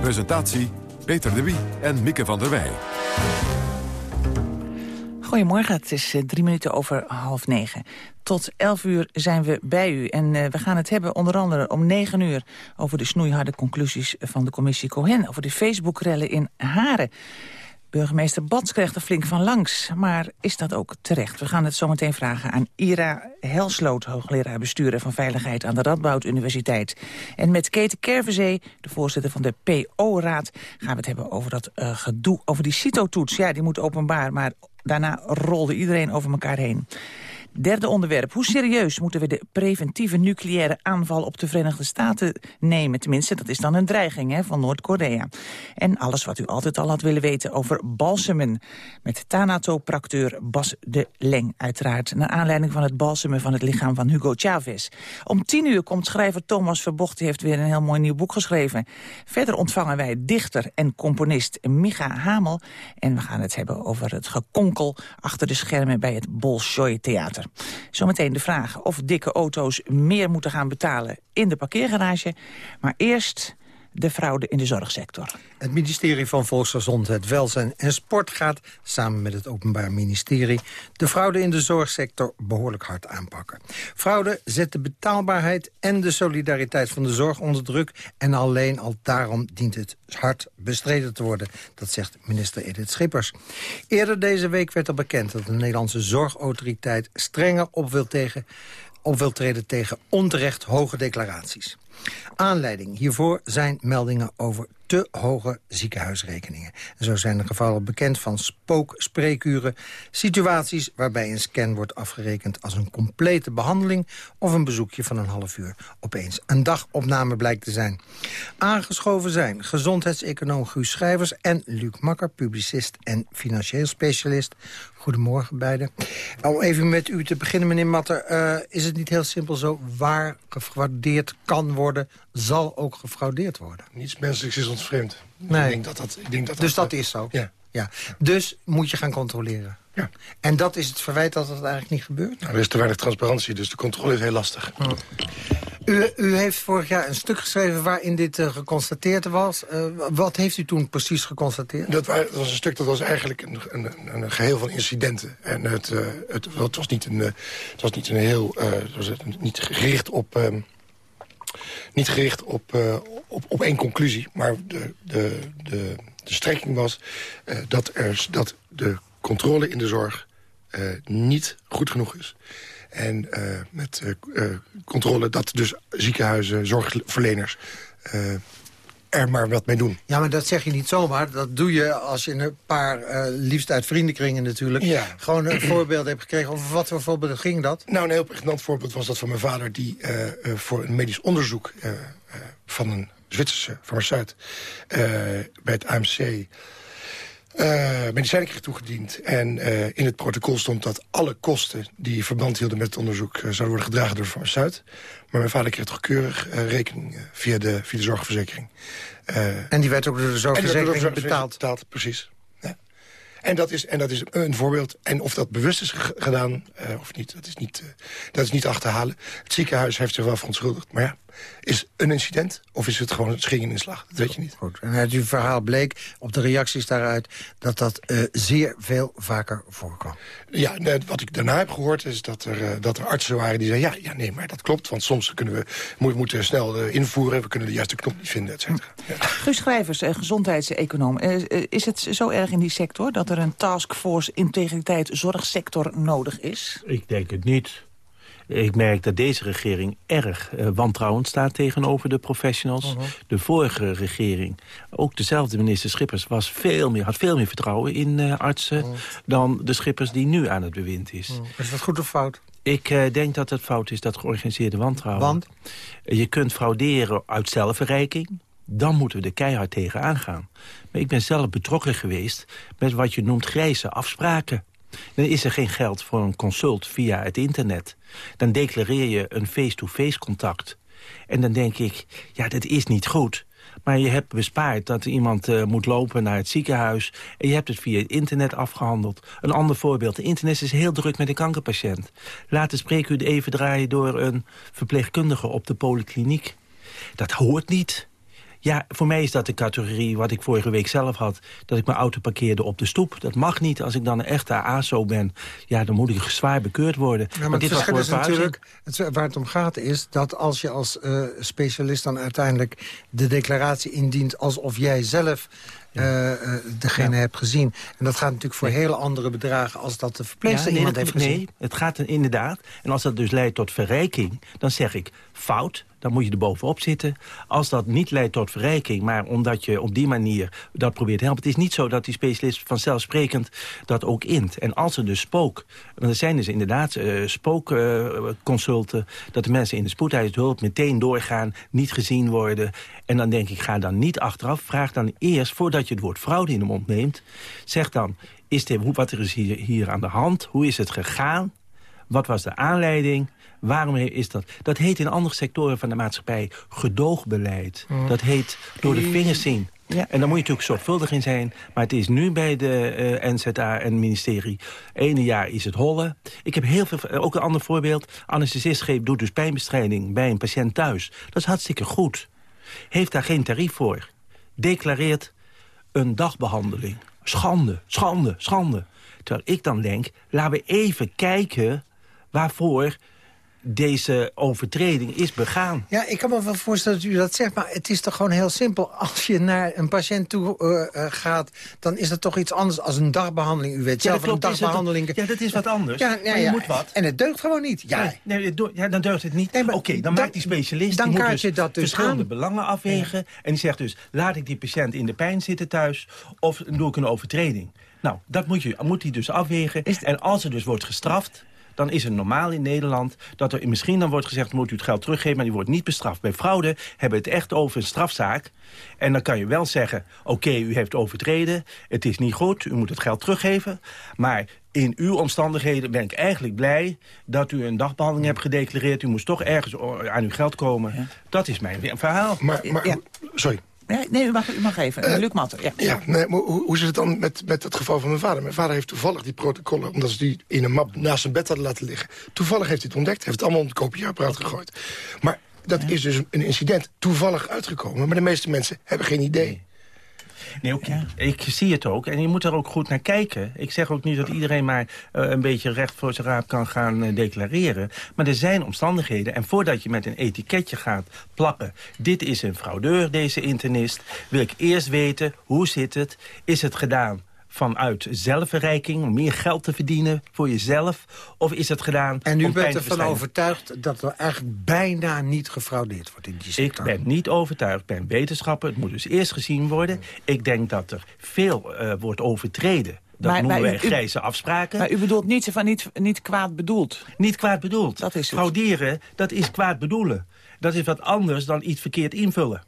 Presentatie Peter de Wie en Mieke van der Wij. Goedemorgen, het is eh, drie minuten over half negen. Tot elf uur zijn we bij u en uh, we gaan het hebben onder andere om negen uur... over de snoeiharde conclusies van de commissie Cohen... over de Facebook-rellen in Haren. Burgemeester Bats krijgt er flink van langs. Maar is dat ook terecht? We gaan het zometeen vragen aan Ira Helsloot... hoogleraar bestuur van veiligheid aan de Radboud Universiteit. En met Kate Kervezee, de voorzitter van de PO-raad... gaan we het hebben over dat uh, gedoe, over die CITO-toets. Ja, die moet openbaar, maar daarna rolde iedereen over elkaar heen. Derde onderwerp. Hoe serieus moeten we de preventieve nucleaire aanval op de Verenigde Staten nemen? Tenminste, dat is dan een dreiging hè, van Noord-Korea. En alles wat u altijd al had willen weten over balsemen. Met Thanato-practeur Bas de Leng uiteraard. Naar aanleiding van het balsemen van het lichaam van Hugo Chavez. Om tien uur komt schrijver Thomas Verbocht. Die heeft weer een heel mooi nieuw boek geschreven. Verder ontvangen wij dichter en componist Micha Hamel. En we gaan het hebben over het gekonkel achter de schermen bij het Bolshoi Theater. Zometeen de vraag of dikke auto's meer moeten gaan betalen in de parkeergarage. Maar eerst de fraude in de zorgsector. Het ministerie van Volksgezondheid, Welzijn en Sport gaat samen met het Openbaar Ministerie de fraude in de zorgsector behoorlijk hard aanpakken. Fraude zet de betaalbaarheid en de solidariteit van de zorg onder druk en alleen al daarom dient het hard bestreden te worden. Dat zegt minister Edith Schippers. Eerder deze week werd al bekend dat de Nederlandse Zorgautoriteit strenger op wil tegen op wil treden tegen onterecht hoge declaraties. Aanleiding hiervoor zijn meldingen over te hoge ziekenhuisrekeningen. En zo zijn er gevallen bekend van spookspreekuren... situaties waarbij een scan wordt afgerekend als een complete behandeling... of een bezoekje van een half uur opeens een dagopname blijkt te zijn. Aangeschoven zijn gezondheidseconoom Guus Schrijvers... en Luc Makker, publicist en financieel specialist. Goedemorgen beiden. Om even met u te beginnen, meneer Matter. Uh, is het niet heel simpel zo waar gefraudeerd kan worden... zal ook gefraudeerd worden? Niets menselijks is ons vreemd. Nee. Ik denk dat dat, ik denk dat dus dat, dat is zo? Ja. ja. Dus moet je gaan controleren? Ja. En dat is het verwijt dat het eigenlijk niet gebeurt? Nou, er is te weinig transparantie, dus de controle is heel lastig. Oh. U, u, heeft vorig jaar een stuk geschreven waarin dit uh, geconstateerd was. Uh, wat heeft u toen precies geconstateerd? Dat, dat, was een stuk dat was eigenlijk een, een, een geheel van incidenten. En het, uh, het, het, was niet een, het was niet een heel... het was niet gericht op... Um, niet gericht op, op, op één conclusie, maar de, de, de, de strekking was dat, er, dat de controle in de zorg niet goed genoeg is. En met controle dat dus ziekenhuizen, zorgverleners... Er maar wat mee doen. Ja, maar dat zeg je niet zomaar. Dat doe je als je een paar, liefst uit vriendenkringen natuurlijk... Ja. gewoon een voorbeeld hebt gekregen. Over wat voor voorbeeld ging dat? Nou, een heel pregnant voorbeeld was dat van mijn vader... die voor een medisch onderzoek van een Zwitserse farmaceut... bij het AMC uh, medicijnen kreeg toegediend. En uh, in het protocol stond dat alle kosten die verband hielden met het onderzoek... Uh, zouden worden gedragen door de farmaceut. Maar mijn vader kreeg toch keurig rekening via, de, via de zorgverzekering. en die werd ook door de zorgverzekering door de betaald? betaald, precies. Ja. En, dat is, en dat is een voorbeeld. En of dat bewust is gedaan of niet, dat is niet, dat is niet achterhalen. Het ziekenhuis heeft zich wel verontschuldigd. Maar ja, is een incident of is het gewoon een sching in slag? Dat weet je niet. Goed. En uit uw verhaal bleek op de reacties daaruit dat dat uh, zeer veel vaker voorkwam. Ja, wat ik daarna heb gehoord is dat er, uh, dat er artsen waren die zeiden... ja, ja, nee, maar dat klopt, want soms kunnen we, moet, moeten snel uh, invoeren... we kunnen de juiste knop niet vinden, et cetera. Ja. Guus Schrijvers, gezondheidseconoom. is het zo erg in die sector dat er een taskforce integriteit zorgsector nodig is? Ik denk het niet. Ik merk dat deze regering erg uh, wantrouwend staat tegenover de professionals. Uh -huh. De vorige regering, ook dezelfde minister Schippers... Was veel meer, had veel meer vertrouwen in uh, artsen uh -huh. dan de Schippers die nu aan het bewind is. Is dat goed of fout? Ik uh, denk dat het fout is, dat georganiseerde wantrouwen. Want? Je kunt frauderen uit zelfverrijking. Dan moeten we er keihard tegen aangaan. Maar ik ben zelf betrokken geweest met wat je noemt grijze afspraken. Dan is er geen geld voor een consult via het internet. Dan declareer je een face-to-face -face contact. En dan denk ik, ja, dat is niet goed. Maar je hebt bespaard dat iemand uh, moet lopen naar het ziekenhuis... en je hebt het via het internet afgehandeld. Een ander voorbeeld, de internet is heel druk met een kankerpatiënt. Laat de spreekuur even draaien door een verpleegkundige op de polykliniek. Dat hoort niet. Ja, voor mij is dat de categorie wat ik vorige week zelf had. Dat ik mijn auto parkeerde op de stoep. Dat mag niet. Als ik dan een echte ASO ben, ja, dan moet ik zwaar bekeurd worden. Ja, maar, maar dit was is natuurlijk, het, waar het om gaat is dat als je als uh, specialist dan uiteindelijk de declaratie indient... alsof jij zelf ja. uh, degene ja. hebt gezien. En dat gaat natuurlijk voor nee. hele andere bedragen... als dat de verpleegster ja, nee, iemand heeft gezien. Nee, het gaat inderdaad. En als dat dus leidt tot verrijking, dan zeg ik fout dan moet je er bovenop zitten. Als dat niet leidt tot verrijking, maar omdat je op die manier dat probeert te helpen. Het is niet zo dat die specialist vanzelfsprekend dat ook int. En als er dus spook, want er zijn dus inderdaad uh, spookconsulten... Dat de mensen in de spoedhuishulp meteen doorgaan, niet gezien worden. En dan denk ik, ga dan niet achteraf. Vraag dan eerst, voordat je het woord fraude in de mond neemt... zeg dan, is dit, wat er is hier, hier aan de hand? Hoe is het gegaan? Wat was de aanleiding? Waarom is dat? Dat heet in andere sectoren van de maatschappij gedoogbeleid. Mm. Dat heet door de vingers zien. Ja. En daar moet je natuurlijk zorgvuldig in zijn. Maar het is nu bij de uh, NZA en het ministerie. Ene jaar is het hollen. Ik heb heel veel, ook een ander voorbeeld. Anesthesist doet dus pijnbestrijding bij een patiënt thuis. Dat is hartstikke goed. heeft daar geen tarief voor. Declareert een dagbehandeling. Schande, schande, schande. Terwijl ik dan denk, laten we even kijken waarvoor deze overtreding is begaan. Ja, ik kan me wel voorstellen dat u dat zegt, maar het is toch gewoon heel simpel. Als je naar een patiënt toe uh, uh, gaat, dan is dat toch iets anders als een dagbehandeling. U weet Ja, zelf, klopt, een het- dagbehandeling... ja, dat is wat anders. Ja, Maar ja, je ja. moet wat. En het deugt gewoon niet. Ja, Nee, ja, dan deugt het niet. Oké, dan, dan- maakt die specialist... dan die moet dus je dat dus verschillende aan. belangen afwegen. En die zegt dus, laat ik die patiënt in de pijn zitten thuis... of doe ik een overtreding. Nou, dat moet, je, moet hij dus afwegen. En als er dus wordt gestraft... dan is het normaal in Nederland dat er misschien dan wordt gezegd... moet u het geld teruggeven, maar die wordt niet bestraft. Bij fraude hebben we het echt over een strafzaak. En dan kan je wel zeggen, oké, u heeft overtreden... het is niet goed, u moet het geld teruggeven. Maar in uw omstandigheden ben ik eigenlijk blij... dat u een dagbehandeling hebt gedeclareerd. U moest toch ergens aan uw geld komen. Dat is mijn verhaal. Maar, maar sorry. Nee, u mag, u mag even. Luc Matter, ja. Ja, nee, maar hoe, hoe zit het dan met, met het geval van mijn vader? Mijn vader heeft toevallig die protocollen, omdat ze die in een map naast zijn bed hadden laten liggen. Toevallig heeft hij het ontdekt, heeft het allemaal op het kopieerapparaat gegooid. Maar dat is dus een incident toevallig uitgekomen. Maar de meeste mensen hebben geen idee. Nee, oké. Ik zie het ook. En je moet er ook goed naar kijken. Ik zeg ook niet dat iedereen maar eh, een beetje recht voor zijn raap kan gaan eh, declareren. Maar er zijn omstandigheden. En voordat je met een etiketje gaat plakken... dit is een fraudeur, deze internist... wil ik eerst weten, hoe zit het? Is het gedaan vanuit zelfverrijking, om meer geld te verdienen voor jezelf? Of is het gedaan En u bent ervan overtuigd dat er eigenlijk bijna niet gefraudeerd wordt in die Ik sector. ben niet overtuigd, ik ben wetenschapper. Het moet dus eerst gezien worden. Ik denk dat er veel eh, wordt overtreden. Dat Maar- noemen maar wij grijze afspraken. Maar u bedoelt niet, van niet, niet kwaad bedoeld? Niet kwaad bedoeld. Dat is het. Frauderen, dat is kwaad bedoelen. Dat is wat anders dan iets verkeerd invullen.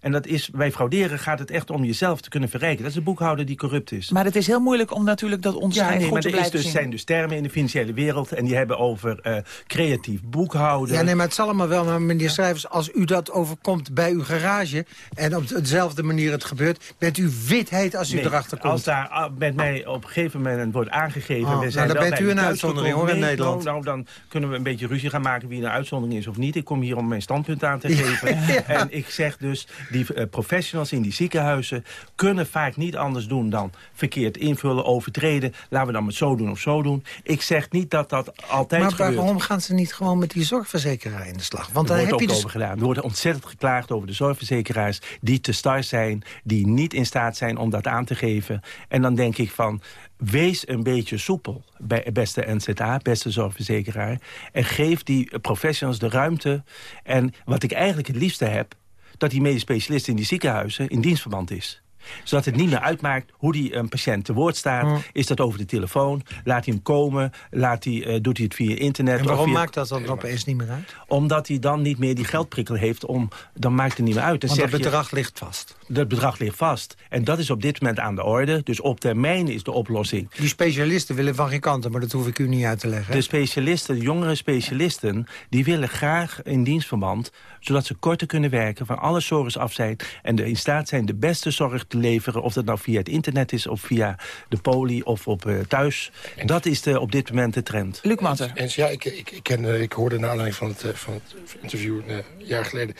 En dat is, bij frauderen gaat het echt om jezelf te kunnen verrijken. Dat is een boekhouder die corrupt is. Maar het is heel moeilijk om natuurlijk dat Ja, onderscheid nee, goed maar te er blijven dus, zien. zijn dus termen in de financiële wereld... en die hebben over eh, creatief boekhouden. Ja, nee, maar het zal allemaal wel. Maar meneer Schrijvers, als u dat overkomt bij uw garage... en op dezelfde manier het gebeurt... bent u wit heet als u Nee, erachter komt. Als daar ah, met mij op een gegeven moment wordt aangegeven... Oh, we nou, zijn dan wel bent u een de uitzondering, hoor, in Nederland. Nou, nou, dan kunnen we een beetje ruzie gaan maken wie een uitzondering is of niet. Ik kom hier om mijn standpunt aan te Ja, geven. ja. En ik zeg dus, die eh, professionals in die ziekenhuizen... kunnen vaak niet anders doen dan verkeerd invullen, overtreden. Laten we dan het zo doen of zo doen. Ik zeg niet dat dat altijd maar gebeurt. waarom gaan ze niet gewoon met die zorgverzekeraar in de slag? Want er dan wordt heb ook je dus... over gedaan. Er wordt ontzettend geklaagd over de zorgverzekeraars... die te star zijn, die niet in staat zijn om dat aan te geven. En dan denk ik van, wees een beetje soepel, bij beste NZA, beste zorgverzekeraar. En geef die professionals de ruimte. En wat ik eigenlijk het liefste heb... dat die medisch specialist in die ziekenhuizen in dienstverband is zodat het niet meer uitmaakt hoe die een patiënt te woord staat. Is dat over de telefoon? Laat hij hem komen? Laat hij, eh, doet hij het via internet? En waarom via- maakt dat dan opeens niet meer uit? omdat hij dan niet meer die geldprikkel heeft om... dan maakt het niet meer uit. Dan Want dat je- bedrag ligt vast. Dat bedrag ligt vast. En dat is op dit moment aan de orde. Dus op termijn is de oplossing. Die specialisten willen van geen kanten, maar dat hoef ik u niet uit te leggen. De specialisten, de jongere specialisten... die willen graag in dienstverband... zodat ze korter kunnen werken, van alle zorgers af zijn... en de in staat zijn de beste zorg te leveren... of dat nou via het internet is of via de poli of op eh, thuis. Dat is de, op dit moment de trend. Luc Matter. En ja, ik, ik, ik, ken, eh, ik hoorde naar aanleiding van het, eh, van het interview een jaar geleden...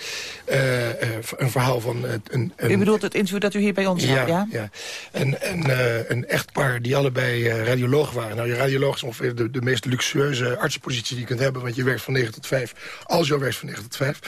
eh, eh, een verhaal van een... een bedoelt het interview dat u hier bij ons ja, had, ja? ja. En, en eh, een echtpaar die allebei eh, radioloog waren. Nou, je radioloog is ongeveer de, de meest luxueuze artsenpositie die je kunt hebben... want je werkt van 9 tot 5, als je al werkt van 9 tot 5.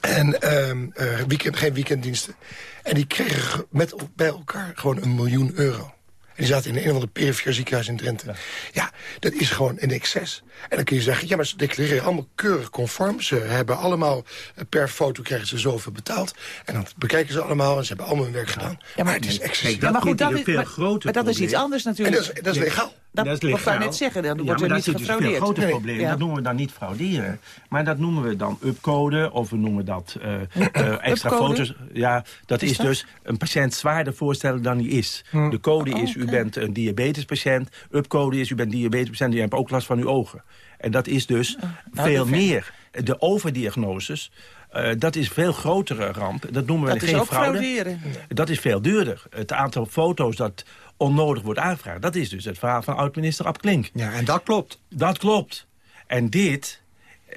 En ehm, eh, weekend, geen weekenddiensten. En die kregen ge- met, bij elkaar gewoon een miljoen euro. En die zaten in een of andere perifere ziekenhuis in Drenthe. Ja. dat is gewoon een excess. En dan kun je zeggen, ja, maar ze declareren allemaal keurig conform. Ze hebben allemaal, eh, per foto krijgen ze zoveel betaald. En dan bekijken ze allemaal en ze hebben allemaal hun werk gedaan. maar, het is excessief. dat maar goed, dat een is, veel maar, maar dat is iets anders En natuurlijk. dat is, dat is legaal. Dat, dat is wat wou net zeggen, dan Ja, wordt maar er dat niet is dus een veel gefraudeerd. groter Nee. probleem. Ja. Dat noemen we dan niet frauderen. Maar dat noemen we dan upcode of we noemen dat eh, eh, extra foto's. Ja, dat Is is, dat? dus een patiënt zwaarder voorstellen dan hij is. De code Oh, is, u oké. bent een diabetespatiënt. Upcode is, u bent diabetespatiënt en u hebt ook last van uw ogen. En dat is dus nou, veel dat meer. De overdiagnoses, eh, dat is een veel grotere ramp. Dat noemen we Dat is geen ook fraude. frauderen. Dat is veel duurder. Het aantal foto's dat onnodig wordt aangevraagd... dat is dus het verhaal van oud-minister Ab Klink. Ja, en dat klopt. Dat klopt. En dit,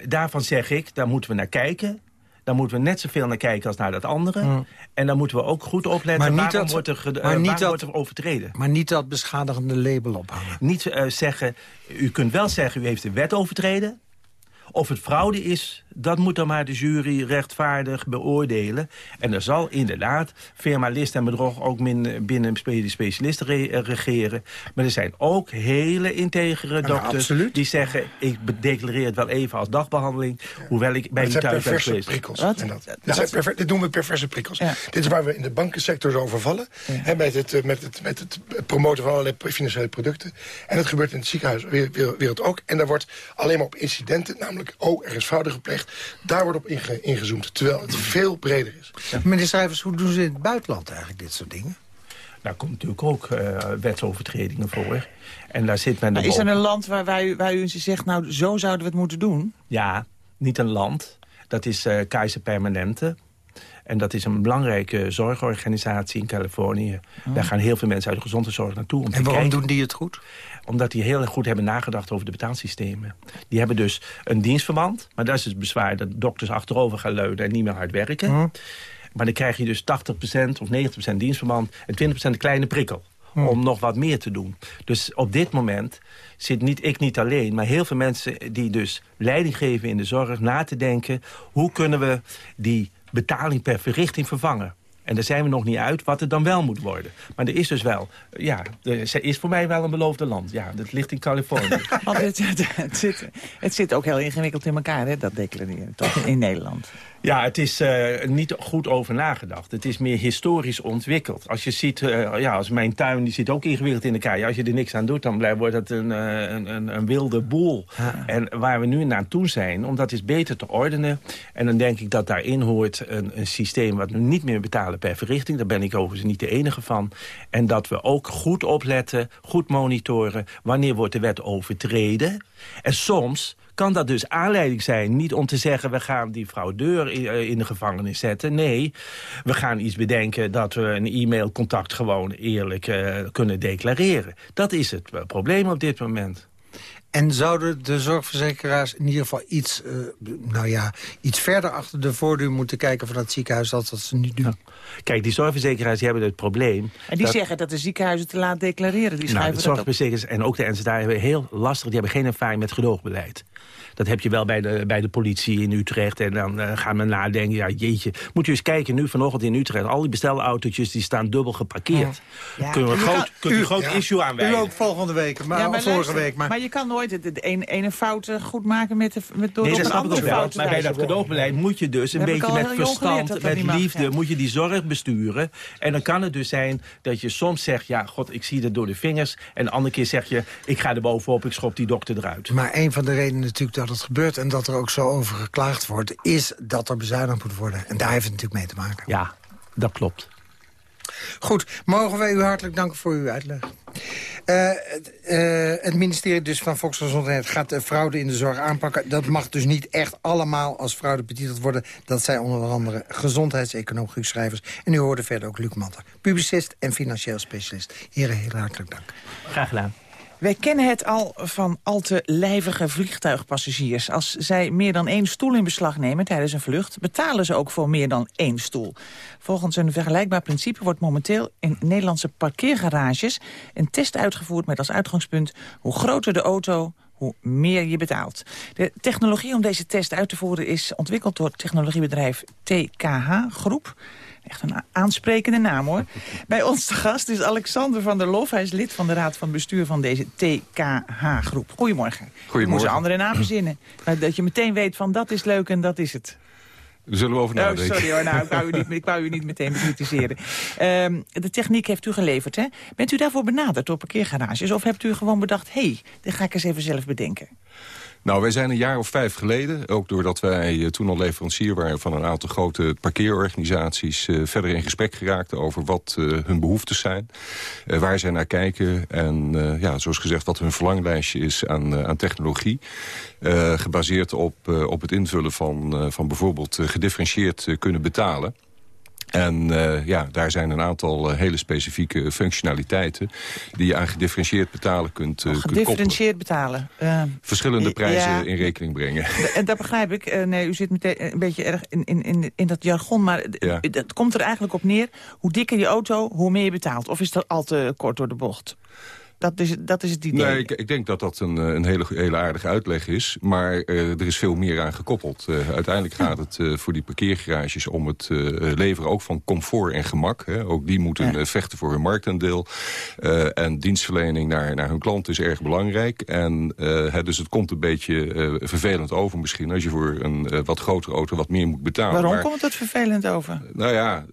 daarvan zeg ik, daar moeten we naar kijken. dan moeten we net zoveel naar kijken als naar dat andere. Mm. En dan moeten we ook goed opletten Maar niet dat- wordt er, maar eh, niet dat- wordt er overtreden. Maar niet dat beschadigende label ophangen. Niet eh, zeggen, u kunt wel zeggen, u heeft de wet overtreden. Of het fraude is, dat moet dan maar de jury rechtvaardig beoordelen. En er zal inderdaad firma list en bedrog ook min, binnen de specialisten re- eh, regeren. Maar er zijn ook hele integere dokters absoluut. die zeggen... ik declareer het wel even als dagbehandeling, hoewel ik bij zijn thuis ben geweest. prikkels. Wat? En dat, dit, zijn perver- dit doen we perverse prikkels. Dit is waar we in de bankensector zo over vallen. Hè, met, het, eh, met, het, met het promoten van allerlei financiële producten. En dat gebeurt in het ziekenhuiswereld ook. En daar wordt alleen maar op incidenten, namelijk... oh, er is fraude gepleegd, daar wordt op inge- ingezoomd. Terwijl het veel breder is. Meneer Schrijvers, hoe doen ze in het buitenland eigenlijk dit soort dingen? Daar komt natuurlijk ook eh, wetsovertredingen voor. En daar zit men Maar is er een land waar, waar, u, waar u zegt, nou, zo zouden we het moeten doen? Ja, niet een land. Dat is eh Kaiser Permanente. En dat is een belangrijke zorgorganisatie in Californië. Daar gaan heel veel mensen uit de gezondheidszorg naartoe. Om En te waarom kijken. doen die het goed? Omdat die heel goed hebben nagedacht over de betaalsystemen. Die hebben dus een dienstverband. Maar dat is het bezwaar dat dokters achterover gaan leunen en niet meer hard werken. Hm. Maar dan krijg je dus 80% of 90% dienstverband en 20% een kleine prikkel. Hm. Om nog wat meer te doen. Dus op dit moment zit niet ik niet alleen, maar heel veel mensen die dus leiding geven in de zorg na te denken. Hoe kunnen we die betaling per verrichting vervangen? En daar zijn we nog niet uit wat het dan wel moet worden. Maar er is dus wel, ja, er is voor mij wel een beloofde land. Ja, dat ligt in Californië. Het, het zit, het zit ook heel ingewikkeld in elkaar, hè, dat declareren, toch, in Nederland. Ja, het is eh, niet goed over nagedacht. Het is meer historisch ontwikkeld. Als je ziet, eh, ja, als mijn tuin die zit ook ingewikkeld in elkaar. Ja, als je er niks aan doet, dan blijft, wordt het een, eh, een, een, een wilde boel. En waar we nu naartoe zijn, om dat is beter te ordenen. En dan denk ik dat daarin hoort een, een systeem wat we niet meer betalen per verrichting. Daar ben ik overigens niet de enige van. En dat we ook goed opletten, goed monitoren. Wanneer wordt de wet overtreden? En soms kan dat dus aanleiding zijn. Niet om te zeggen, we gaan die fraudeur in, eh, in de gevangenis zetten. Nee, we gaan iets bedenken dat we een e-mailcontact gewoon eerlijk eh, kunnen declareren. Dat is het eh, probleem op dit moment. En zouden de zorgverzekeraars in ieder geval iets, eh, nou ja, iets verder achter de voordeur moeten kijken van het ziekenhuis dan dat ze nu doen? Kijk, die zorgverzekeraars die hebben het probleem... En die dat- zeggen dat de ziekenhuizen te laat declareren. Die Nou, schrijven de dat op. zorgverzekeraars en ook de NZA hebben heel lastig. Die hebben geen ervaring met gedoogbeleid. Dat heb je wel bij de, bij de politie in Utrecht. En dan eh, gaan we nadenken, ja jeetje. Moet je eens kijken nu vanochtend in Utrecht. Al die bestelautootjes die staan dubbel geparkeerd. Ja. Kunnen we een Je groot, kan- kunt u een groot ja. issue aanwijzen. U ook volgende week, maar, Ja, of vorige luister, week. Maar, je kan nooit het, het ene, ene fout eh, goed maken met, de, met door Nee, op dat een snap ik ook wel. Maar bij dat gedoogbeleid moet je dus een Dat beetje met verstand, dat dat met mag, liefde, ja. moet je die zorg besturen. En dan kan het dus zijn dat je soms zegt, ja, god, ik zie het door de vingers. En de andere keer zeg je, ik ga er bovenop, ik schop die dokter eruit. maar een van de redenen natuurlijk dat het gebeurt... en dat er ook zo over geklaagd wordt... is dat er bezuinigd moet worden. En daar heeft het natuurlijk mee te maken. Ja, dat klopt. Goed, mogen wij u hartelijk danken voor uw uitleg. Eh, het, eh, het ministerie dus van Volksgezondheid gaat de fraude in de zorg aanpakken. Dat mag dus niet echt allemaal als fraude betiteld worden. Dat zijn onder andere gezondheidseconoom Guus Schrijvers. En u hoorde verder ook Luc Manter, publicist en financieel specialist. Heren, heel hartelijk dank. Graag gedaan. Wij kennen het al van al te lijvige vliegtuigpassagiers. Als zij meer dan één stoel in beslag nemen tijdens een vlucht... betalen ze ook voor meer dan één stoel. Volgens een vergelijkbaar principe wordt momenteel in Nederlandse parkeergarages... een test uitgevoerd met als uitgangspunt hoe groter de auto hoe meer je betaalt. De technologie om deze test uit te voeren is ontwikkeld door technologiebedrijf TKH Groep. Echt een aansprekende naam, hoor. Bij ons te gast is Alexander van der Lof. Hij is lid van de raad van bestuur van deze TKH-groep. Goedemorgen. Goedemorgen. Je moest een andere naam verzinnen. Maar dat je meteen weet van dat is leuk en dat is het. Daar zullen we over Oh, nadenken. sorry hoor, nou, ik, wou u niet, ik wou u niet meteen bekritiseren. Ehm, de techniek heeft u geleverd, hè? Bent u daarvoor benaderd door parkeergarages? Of hebt u gewoon bedacht, hé, hey, dit ga ik eens even zelf bedenken? Nou, wij zijn een jaar of vijf geleden, ook doordat wij eh, toen al leverancier waren van een aantal grote parkeerorganisaties, eh, verder in gesprek geraakt over wat eh, hun behoeftes zijn, waar zij naar kijken en ja, zoals gezegd wat hun verlanglijstje is aan, aan technologie. Gebaseerd op, op het invullen van, van bijvoorbeeld gedifferentieerd kunnen betalen. En uh, ja, daar zijn een aantal uh, hele specifieke functionaliteiten... die je aan gedifferentieerd betalen kunt, uh, oh, gedifferentieerd betalen? Verschillende prijzen ja, in rekening brengen. En dat begrijp ik. nee, u zit meteen een beetje erg in, in, in, in dat jargon. Maar ja. het komt er eigenlijk op neer. Hoe dikker je auto, hoe meer je betaalt. Of is dat al te kort door de bocht? Dat is, dat is het idee. Nee, ik, ik denk dat dat een, een hele, hele aardige uitleg is. Maar uh, er is veel meer aan gekoppeld. Uh, uiteindelijk gaat het uh, voor die parkeergarages om het leveren ook van comfort en gemak. Hè. Ook die moeten ja. vechten voor hun marktaandeel. en dienstverlening naar, naar hun klant is erg belangrijk. En, dus het komt een beetje vervelend over misschien... als je voor een wat grotere auto wat meer moet betalen. Waarom maar, komt het vervelend over? Nou ja,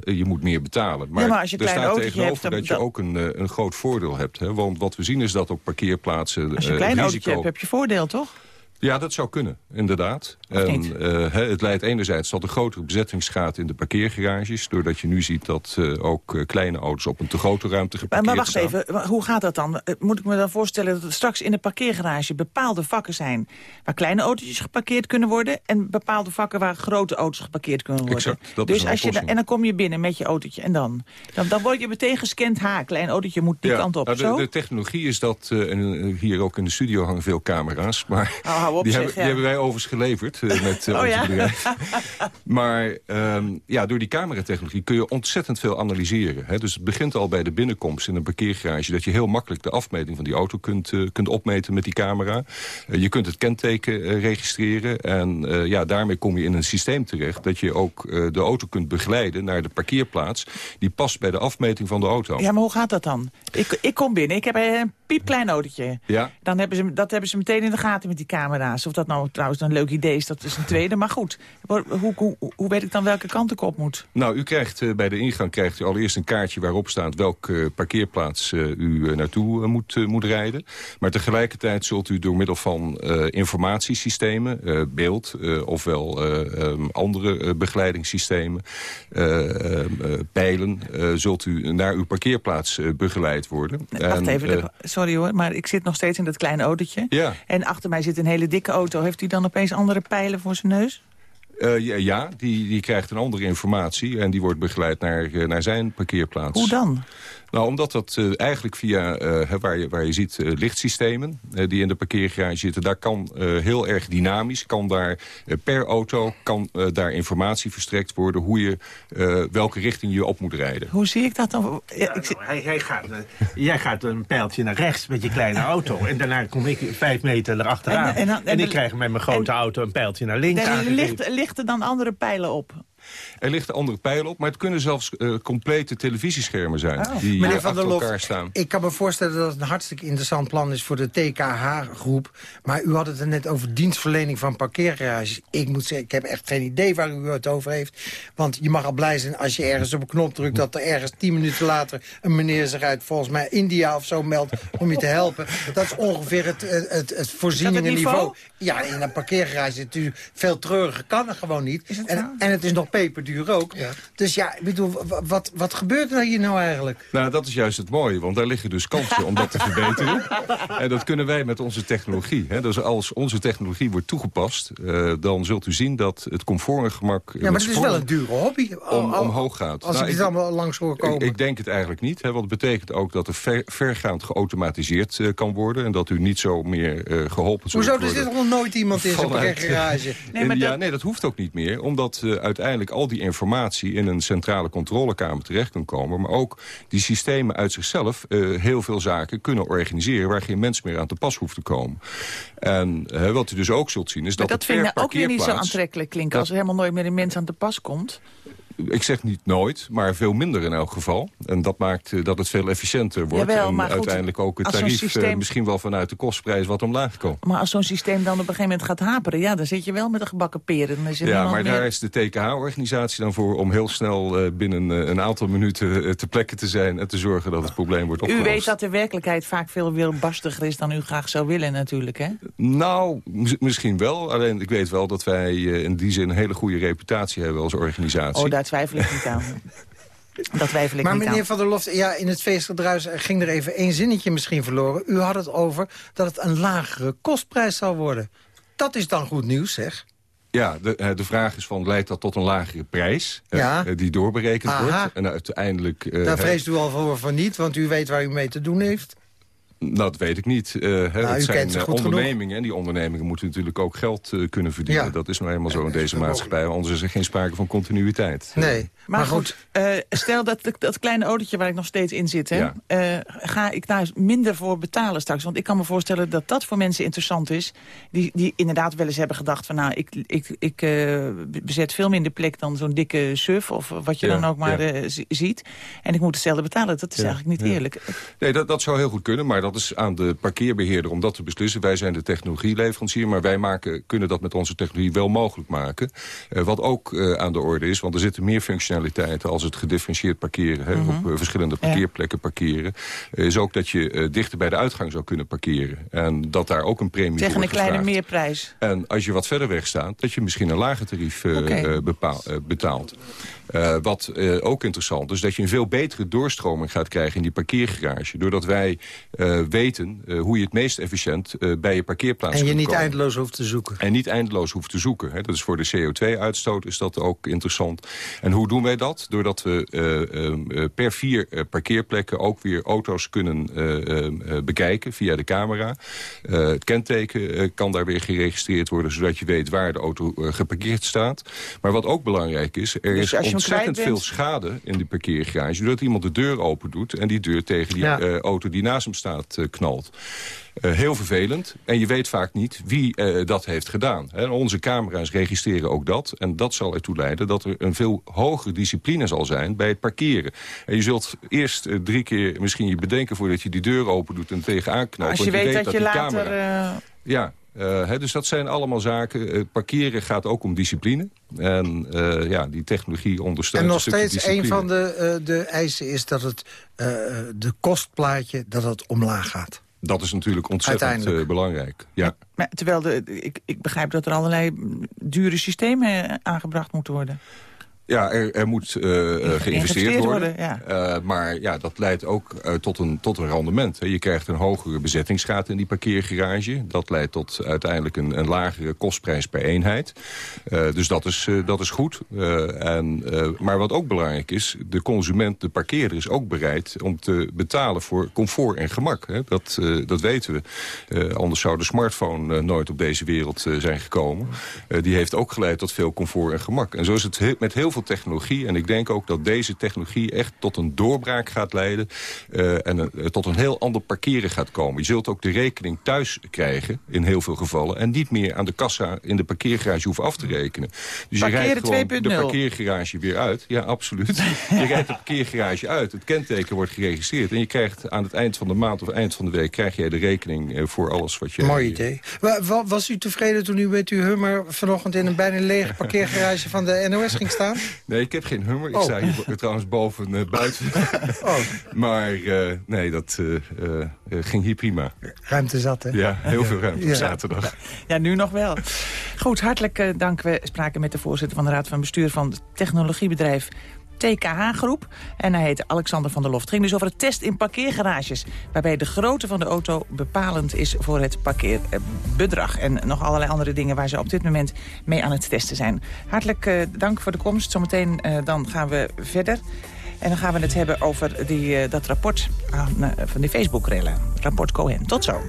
je moet meer betalen. Maar, ja, maar als je er staat tegenover hebt, dat, dat je ook een, een groot voordeel hebt. Hè. Want wat we zien is dat op parkeerplaatsen... Als je een klein hebt, heb je voordeel, toch? Ja, dat zou kunnen, inderdaad. En, uh, het leidt enerzijds tot een grotere bezettingsgraad in de parkeergarages... doordat je nu ziet dat uh, ook uh, kleine auto's op een te grote ruimte geparkeerd Maar wacht staan. even, hoe gaat dat dan? Moet ik me dan voorstellen dat er straks in de parkeergarage... bepaalde vakken zijn waar kleine autootjes geparkeerd kunnen worden... en bepaalde vakken waar grote auto's geparkeerd kunnen worden? Exact, dat dus is als je da, En dan kom je binnen met je autootje en dan? Dan, dan word je meteen gescand, ha, klein autootje moet die ja, kant op, nou, de, zo? de technologie is dat, en hier ook in de studio hangen veel camera's... maar oh, op, die, hebben, ja. die hebben wij overigens geleverd uh, met uh, oh, ja? bedrijf. maar um, ja, door die cameratechnologie kun je ontzettend veel analyseren. Hè? Dus het begint al bij de binnenkomst in een parkeergarage... dat je heel makkelijk de afmeting van die auto kunt, uh, kunt opmeten met die camera. je kunt het kenteken registreren. En ja, daarmee kom je in een systeem terecht... dat je ook de auto kunt begeleiden naar de parkeerplaats... die past bij de afmeting van de auto. Ja, maar hoe gaat dat dan? Ik, ik kom binnen, ik heb een piepklein autootje. Ja. Dan hebben ze, dat hebben ze meteen in de gaten met die camera's. Of dat nou trouwens een leuk idee is, dat is een tweede. Maar goed, hoe, hoe, hoe weet ik dan welke kant ik op moet? Nou, u krijgt uh, bij de ingang krijgt u allereerst een kaartje waarop staat... welke uh, parkeerplaats uh, u naartoe moet, moet rijden. Maar tegelijkertijd zult u door middel van informatiesystemen... beeld, ofwel um, andere begeleidingssystemen, pijlen... zult u naar uw parkeerplaats begeleid worden. Wacht en, even, sorry hoor, maar ik zit nog steeds in dat kleine autootje. Ja. En achter mij zit een hele dikke auto. Heeft hij dan opeens andere pijlen voor zijn neus? Uh, ja, die, die krijgt een andere informatie en die wordt begeleid naar, uh, naar zijn parkeerplaats. Hoe dan? Nou, omdat dat uh, eigenlijk via, waar, je, waar je ziet, lichtsystemen die in de parkeergarage zitten... daar kan heel erg dynamisch, kan daar per auto kan, daar informatie verstrekt worden... hoe je, welke richting je op moet rijden. Hoe zie ik dat dan? Ja, ik nou, hij, hij gaat, jij gaat een pijltje naar rechts met je kleine auto... en daarna kom ik vijf meter erachteraan. En, en, en, en ik krijg met mijn grote auto een pijltje naar links aangegeven. Ligt er dan andere pijlen op? Er ligt andere pijlen op, maar het kunnen zelfs uh, complete televisieschermen zijn. Oh. Die Meneer uh, Van der achter Lof, elkaar staan. ik kan me voorstellen dat het een hartstikke interessant plan is voor de TKH-groep. Maar u had het er net over dienstverlening van parkeergarages. Ik moet zeggen, ik heb echt geen idee waar u het over heeft. Want je mag al blij zijn als je ergens op een knop drukt... dat er ergens tien minuten later een meneer zich uit volgens mij India of zo meldt... om je te helpen. Dat is ongeveer het, het, het, het voorzieningenniveau. Ja, in een parkeergarage is het natuurlijk veel treuriger. Kan er gewoon niet. En, en het is nog peperduur ook. Ja. Dus ja, ik bedoel, wat, wat gebeurt er hier nou eigenlijk? Nou, dat is juist het mooie, want daar liggen dus kansen om dat te verbeteren. En dat kunnen wij met onze technologie. Hè. Dus als onze technologie wordt toegepast, uh, dan zult u zien dat het comfort en gemak... Ja, maar het is wel een dure hobby. Om, omhoog gaat. Als nou, ik het allemaal langs hoor komen. Ik, ik, denk het eigenlijk niet, hè, want het betekent ook dat er ver, vergaand geautomatiseerd uh, kan worden... en dat u niet zo meer uh, geholpen zult Hoezo, worden. Hoezo, er zit nog nooit iemand in zo'n parkeergarage? Nee, maar ja, nee, dat hoeft ook niet meer, omdat uiteindelijk al die informatie in een centrale controlekamer terecht kan komen. Maar ook die systemen uit zichzelf uh, heel veel zaken kunnen organiseren... waar geen mens meer aan te pas hoeft te komen. En uh, wat u dus ook zult zien is maar dat... dat vind ik ook weer niet zo aantrekkelijk klinken... als er helemaal nooit meer een mens aan te pas komt ik zeg niet nooit, maar veel minder in elk geval. En dat maakt uh, dat het veel efficiënter wordt. Jawel, en goed, uiteindelijk ook het tarief systeem... uh, misschien wel vanuit de kostprijs wat omlaag komt. Maar als zo'n systeem dan op een gegeven moment gaat haperen... ja, dan zit je wel met een gebakken peren. Ja, maar meer... daar is de TKH-organisatie dan voor... om heel snel uh, binnen een aantal minuten te plekken te zijn... en te zorgen dat het probleem wordt opgelost. U weet dat de werkelijkheid vaak veel weerbarstiger is... dan u graag zou willen natuurlijk, hè? Nou, misschien wel. Alleen ik weet wel dat wij in die zin een hele goede reputatie hebben als organisatie. Oh, twijfel ik niet aan. Dat twijfel ik maar niet meneer aan. Van der Loft, ja, in het feestgedruis ging er even één zinnetje misschien verloren. U had het over dat het een lagere kostprijs zal worden. Dat is dan goed nieuws, zeg. Ja, de, eh, de vraag is van, leidt dat tot een lagere prijs? eh, Ja. eh, die doorberekend Aha. wordt. En uiteindelijk... eh, Daar vreest u al voor van niet, want u weet waar u mee te doen heeft. Dat weet ik niet. Hè, Nou, het zijn eh, genoeg. ondernemingen. En die ondernemingen moeten natuurlijk ook geld eh, kunnen verdienen. Ja. Dat is nou eenmaal zo in deze maatschappij. Anders is er geen sprake van continuïteit. Nee, Maar, goed, eh, stel dat, dat kleine autootje waar ik nog steeds in zit... Hè, Ja. eh, ga ik daar minder voor betalen straks? Want ik kan me voorstellen dat dat voor mensen interessant is... die, die inderdaad wel eens hebben gedacht van... nou, ik, ik, ik eh, bezet veel minder plek dan zo'n dikke suf... of wat je Ja, dan ook maar ja. ziet. En ik moet hetzelfde betalen. Dat is eigenlijk niet eerlijk. Nee, dat, dat zou heel goed kunnen, maar dat is aan de parkeerbeheerder om dat te beslissen. Wij zijn de technologieleverancier, maar wij maken, kunnen dat met onze technologie wel mogelijk maken. Wat ook aan de orde is, want er zitten meer functionaliteiten als het gedifferentieerd parkeren, hè, Mhm. op eh, verschillende Ja. parkeerplekken parkeren, eh, is ook dat je eh, dichter bij de uitgang zou kunnen parkeren. En dat daar ook een premie Tegen voor een wordt kleine gevraagd. meerprijs. En als je wat verder weg staat, dat je misschien een lager tarief betaalt. Eh, wat eh, ook interessant is, dat je een veel betere doorstroming gaat krijgen in die parkeergarage. Doordat wij eh, weten eh, hoe je het meest efficiënt eh, bij je parkeerplaats En je niet komen. eindeloos hoeft te zoeken. En niet eindeloos hoeft te zoeken. Hè. Dat is voor de CO2-uitstoot is dat ook interessant. En hoe doen wij dat? Doordat we eh, eh, per vier eh, parkeerplekken ook weer auto's kunnen eh, eh, eh, bekijken via de camera. Eh, het kenteken eh, kan daar weer geregistreerd worden... zodat je weet waar de auto geparkeerd staat. Maar wat ook belangrijk is, er Dus is als je hem ontzettend veel schade in die parkeergarage... doordat iemand de deur open doet en die deur tegen die Ja. eh, auto die naast hem staat eh, knalt. Eh, heel vervelend. En je weet vaak niet wie dat heeft gedaan. Onze camera's registreren ook dat. En dat zal ertoe leiden dat er een veel hogere discipline zal zijn bij het parkeren. En je zult eerst drie keer misschien je bedenken voordat je die deur open doet en tegenaan knalt. Als je weet dat je later... camera- ja, eh, hè, dus dat zijn allemaal zaken. Het parkeren gaat ook om discipline. En eh, ja, die technologie ondersteunt En nog steeds een van de, eh, de eisen is dat het eh, de kostplaatje dat het omlaag gaat. Dat is natuurlijk ontzettend belangrijk. Ja. maar, terwijl de, ik, ik begrijp dat er allerlei dure systemen aangebracht moeten worden. Ja, er, er moet eh, eh, geïnvesteerd geïnvesteerd worden. worden, ja. Eh, maar ja, dat leidt ook tot, een, tot een rendement. Je krijgt een hogere bezettingsgraad in die parkeergarage. Dat leidt tot uiteindelijk een, een lagere kostprijs per eenheid. Dus dat is, dat is goed. En, maar wat ook belangrijk is, de consument, de parkeerder is ook bereid om te betalen voor comfort en gemak. Hè. Dat, dat weten we. Anders zou de smartphone nooit op deze wereld zijn gekomen. Die heeft ook geleid tot veel comfort en gemak. En zo is het he- met heel veel technologie. En ik denk ook dat deze technologie echt tot een doorbraak gaat leiden. eh, en eh, tot een heel ander parkeren gaat komen. Je zult ook de rekening thuis krijgen, in heel veel gevallen. En niet meer aan de kassa in de parkeergarage hoeven af te rekenen. Dus je rijdt gewoon de 2.0. parkeergarage weer uit. Ja, absoluut. je rijdt de parkeergarage uit. Het kenteken wordt geregistreerd. En je krijgt aan het eind van de maand of eind van de week... krijg jij de rekening eh, voor alles wat je... Mooi idee. Wa- wa- Was u tevreden toen u met uw Hummer vanochtend in een bijna lege parkeergarage van de NOS ging staan? Nee, ik heb geen hummer. Ik Oh. sta hier trouwens boven eh, buiten. Oh. Maar eh, nee, dat eh, ging hier prima. Ruimte zat, hè? Ja, heel veel ruimte Ja. op zaterdag. Ja, nu nog wel. Goed, hartelijk dank. We spraken met de voorzitter van de Raad van Bestuur van het technologiebedrijf TKH Groep. En hij heette Alexander van der Loft. Het ging dus over het test in parkeergarages. Waarbij de grootte van de auto bepalend is voor het parkeerbedrag. En nog allerlei andere dingen waar ze op dit moment mee aan het testen zijn. Hartelijk eh, dank voor de komst. Zometeen eh, dan gaan we verder. En dan gaan we het hebben over die, eh, dat rapport van die Facebook-rellen. Rapport Cohen. Tot zo.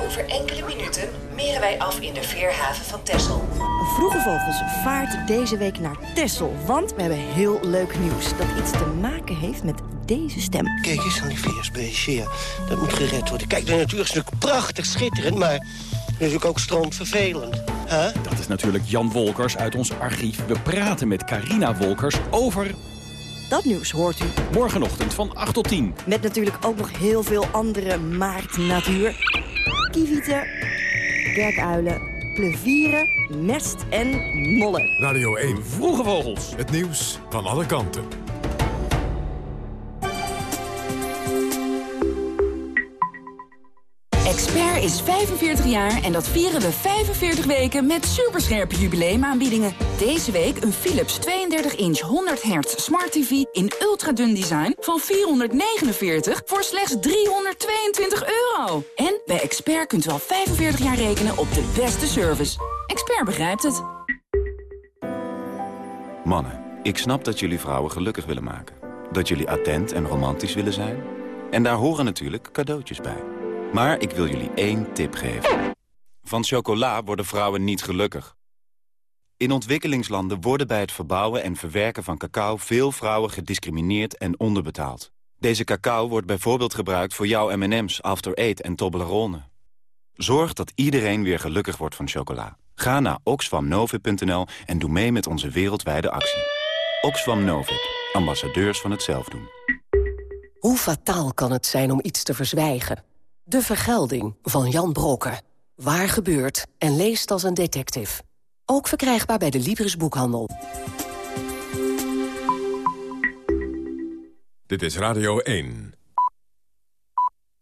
Over enkele minuten meren wij af in de veerhaven van Texel. Vroege Vogels vaart deze week naar Texel. Want we hebben heel leuk nieuws. Dat iets te maken heeft met deze stem. Kijk eens aan die vleesbeestje, ja. Dat moet gered worden. Kijk, de natuur is natuurlijk prachtig schitterend, maar natuurlijk ook stroomvervelend. hè? Dat is natuurlijk Jan Wolkers uit ons archief. We praten met Carina Wolkers over... Dat nieuws hoort u. Morgenochtend van 8 tot 10. Met natuurlijk ook nog heel veel andere maartnatuur. Kievieten, kerkuilen, plevieren, mest en mollen. Radio 1. Vroege Vogels. Het nieuws van alle kanten. Is 45 jaar en dat vieren we 45 weken met superscherpe jubileumaanbiedingen. Deze week een Philips 32-inch 100 Hz Smart TV in ultradun design van 449 voor slechts 322 euro. En bij Expert kunt u al 45 jaar rekenen op de beste service. Expert begrijpt het. Mannen, ik snap dat jullie vrouwen gelukkig willen maken. Dat jullie attent en romantisch willen zijn. En daar horen natuurlijk cadeautjes bij. Maar ik wil jullie één tip geven. Van chocola worden vrouwen niet gelukkig. In ontwikkelingslanden worden bij het verbouwen en verwerken van cacao... veel vrouwen gediscrimineerd en onderbetaald. Deze cacao wordt bijvoorbeeld gebruikt voor jouw M&M's, After Eight en Toblerone. Zorg dat iedereen weer gelukkig wordt van chocola. Ga naar oxfamnovip.nl en doe mee met onze wereldwijde actie. Oxfam Novib, ambassadeurs van het zelfdoen. Hoe fataal kan het zijn om iets te verzwijgen? De Vergelding van Jan Brokken. Waar gebeurt en leest als een detective. Ook verkrijgbaar bij de Libris Boekhandel. Dit is Radio 1.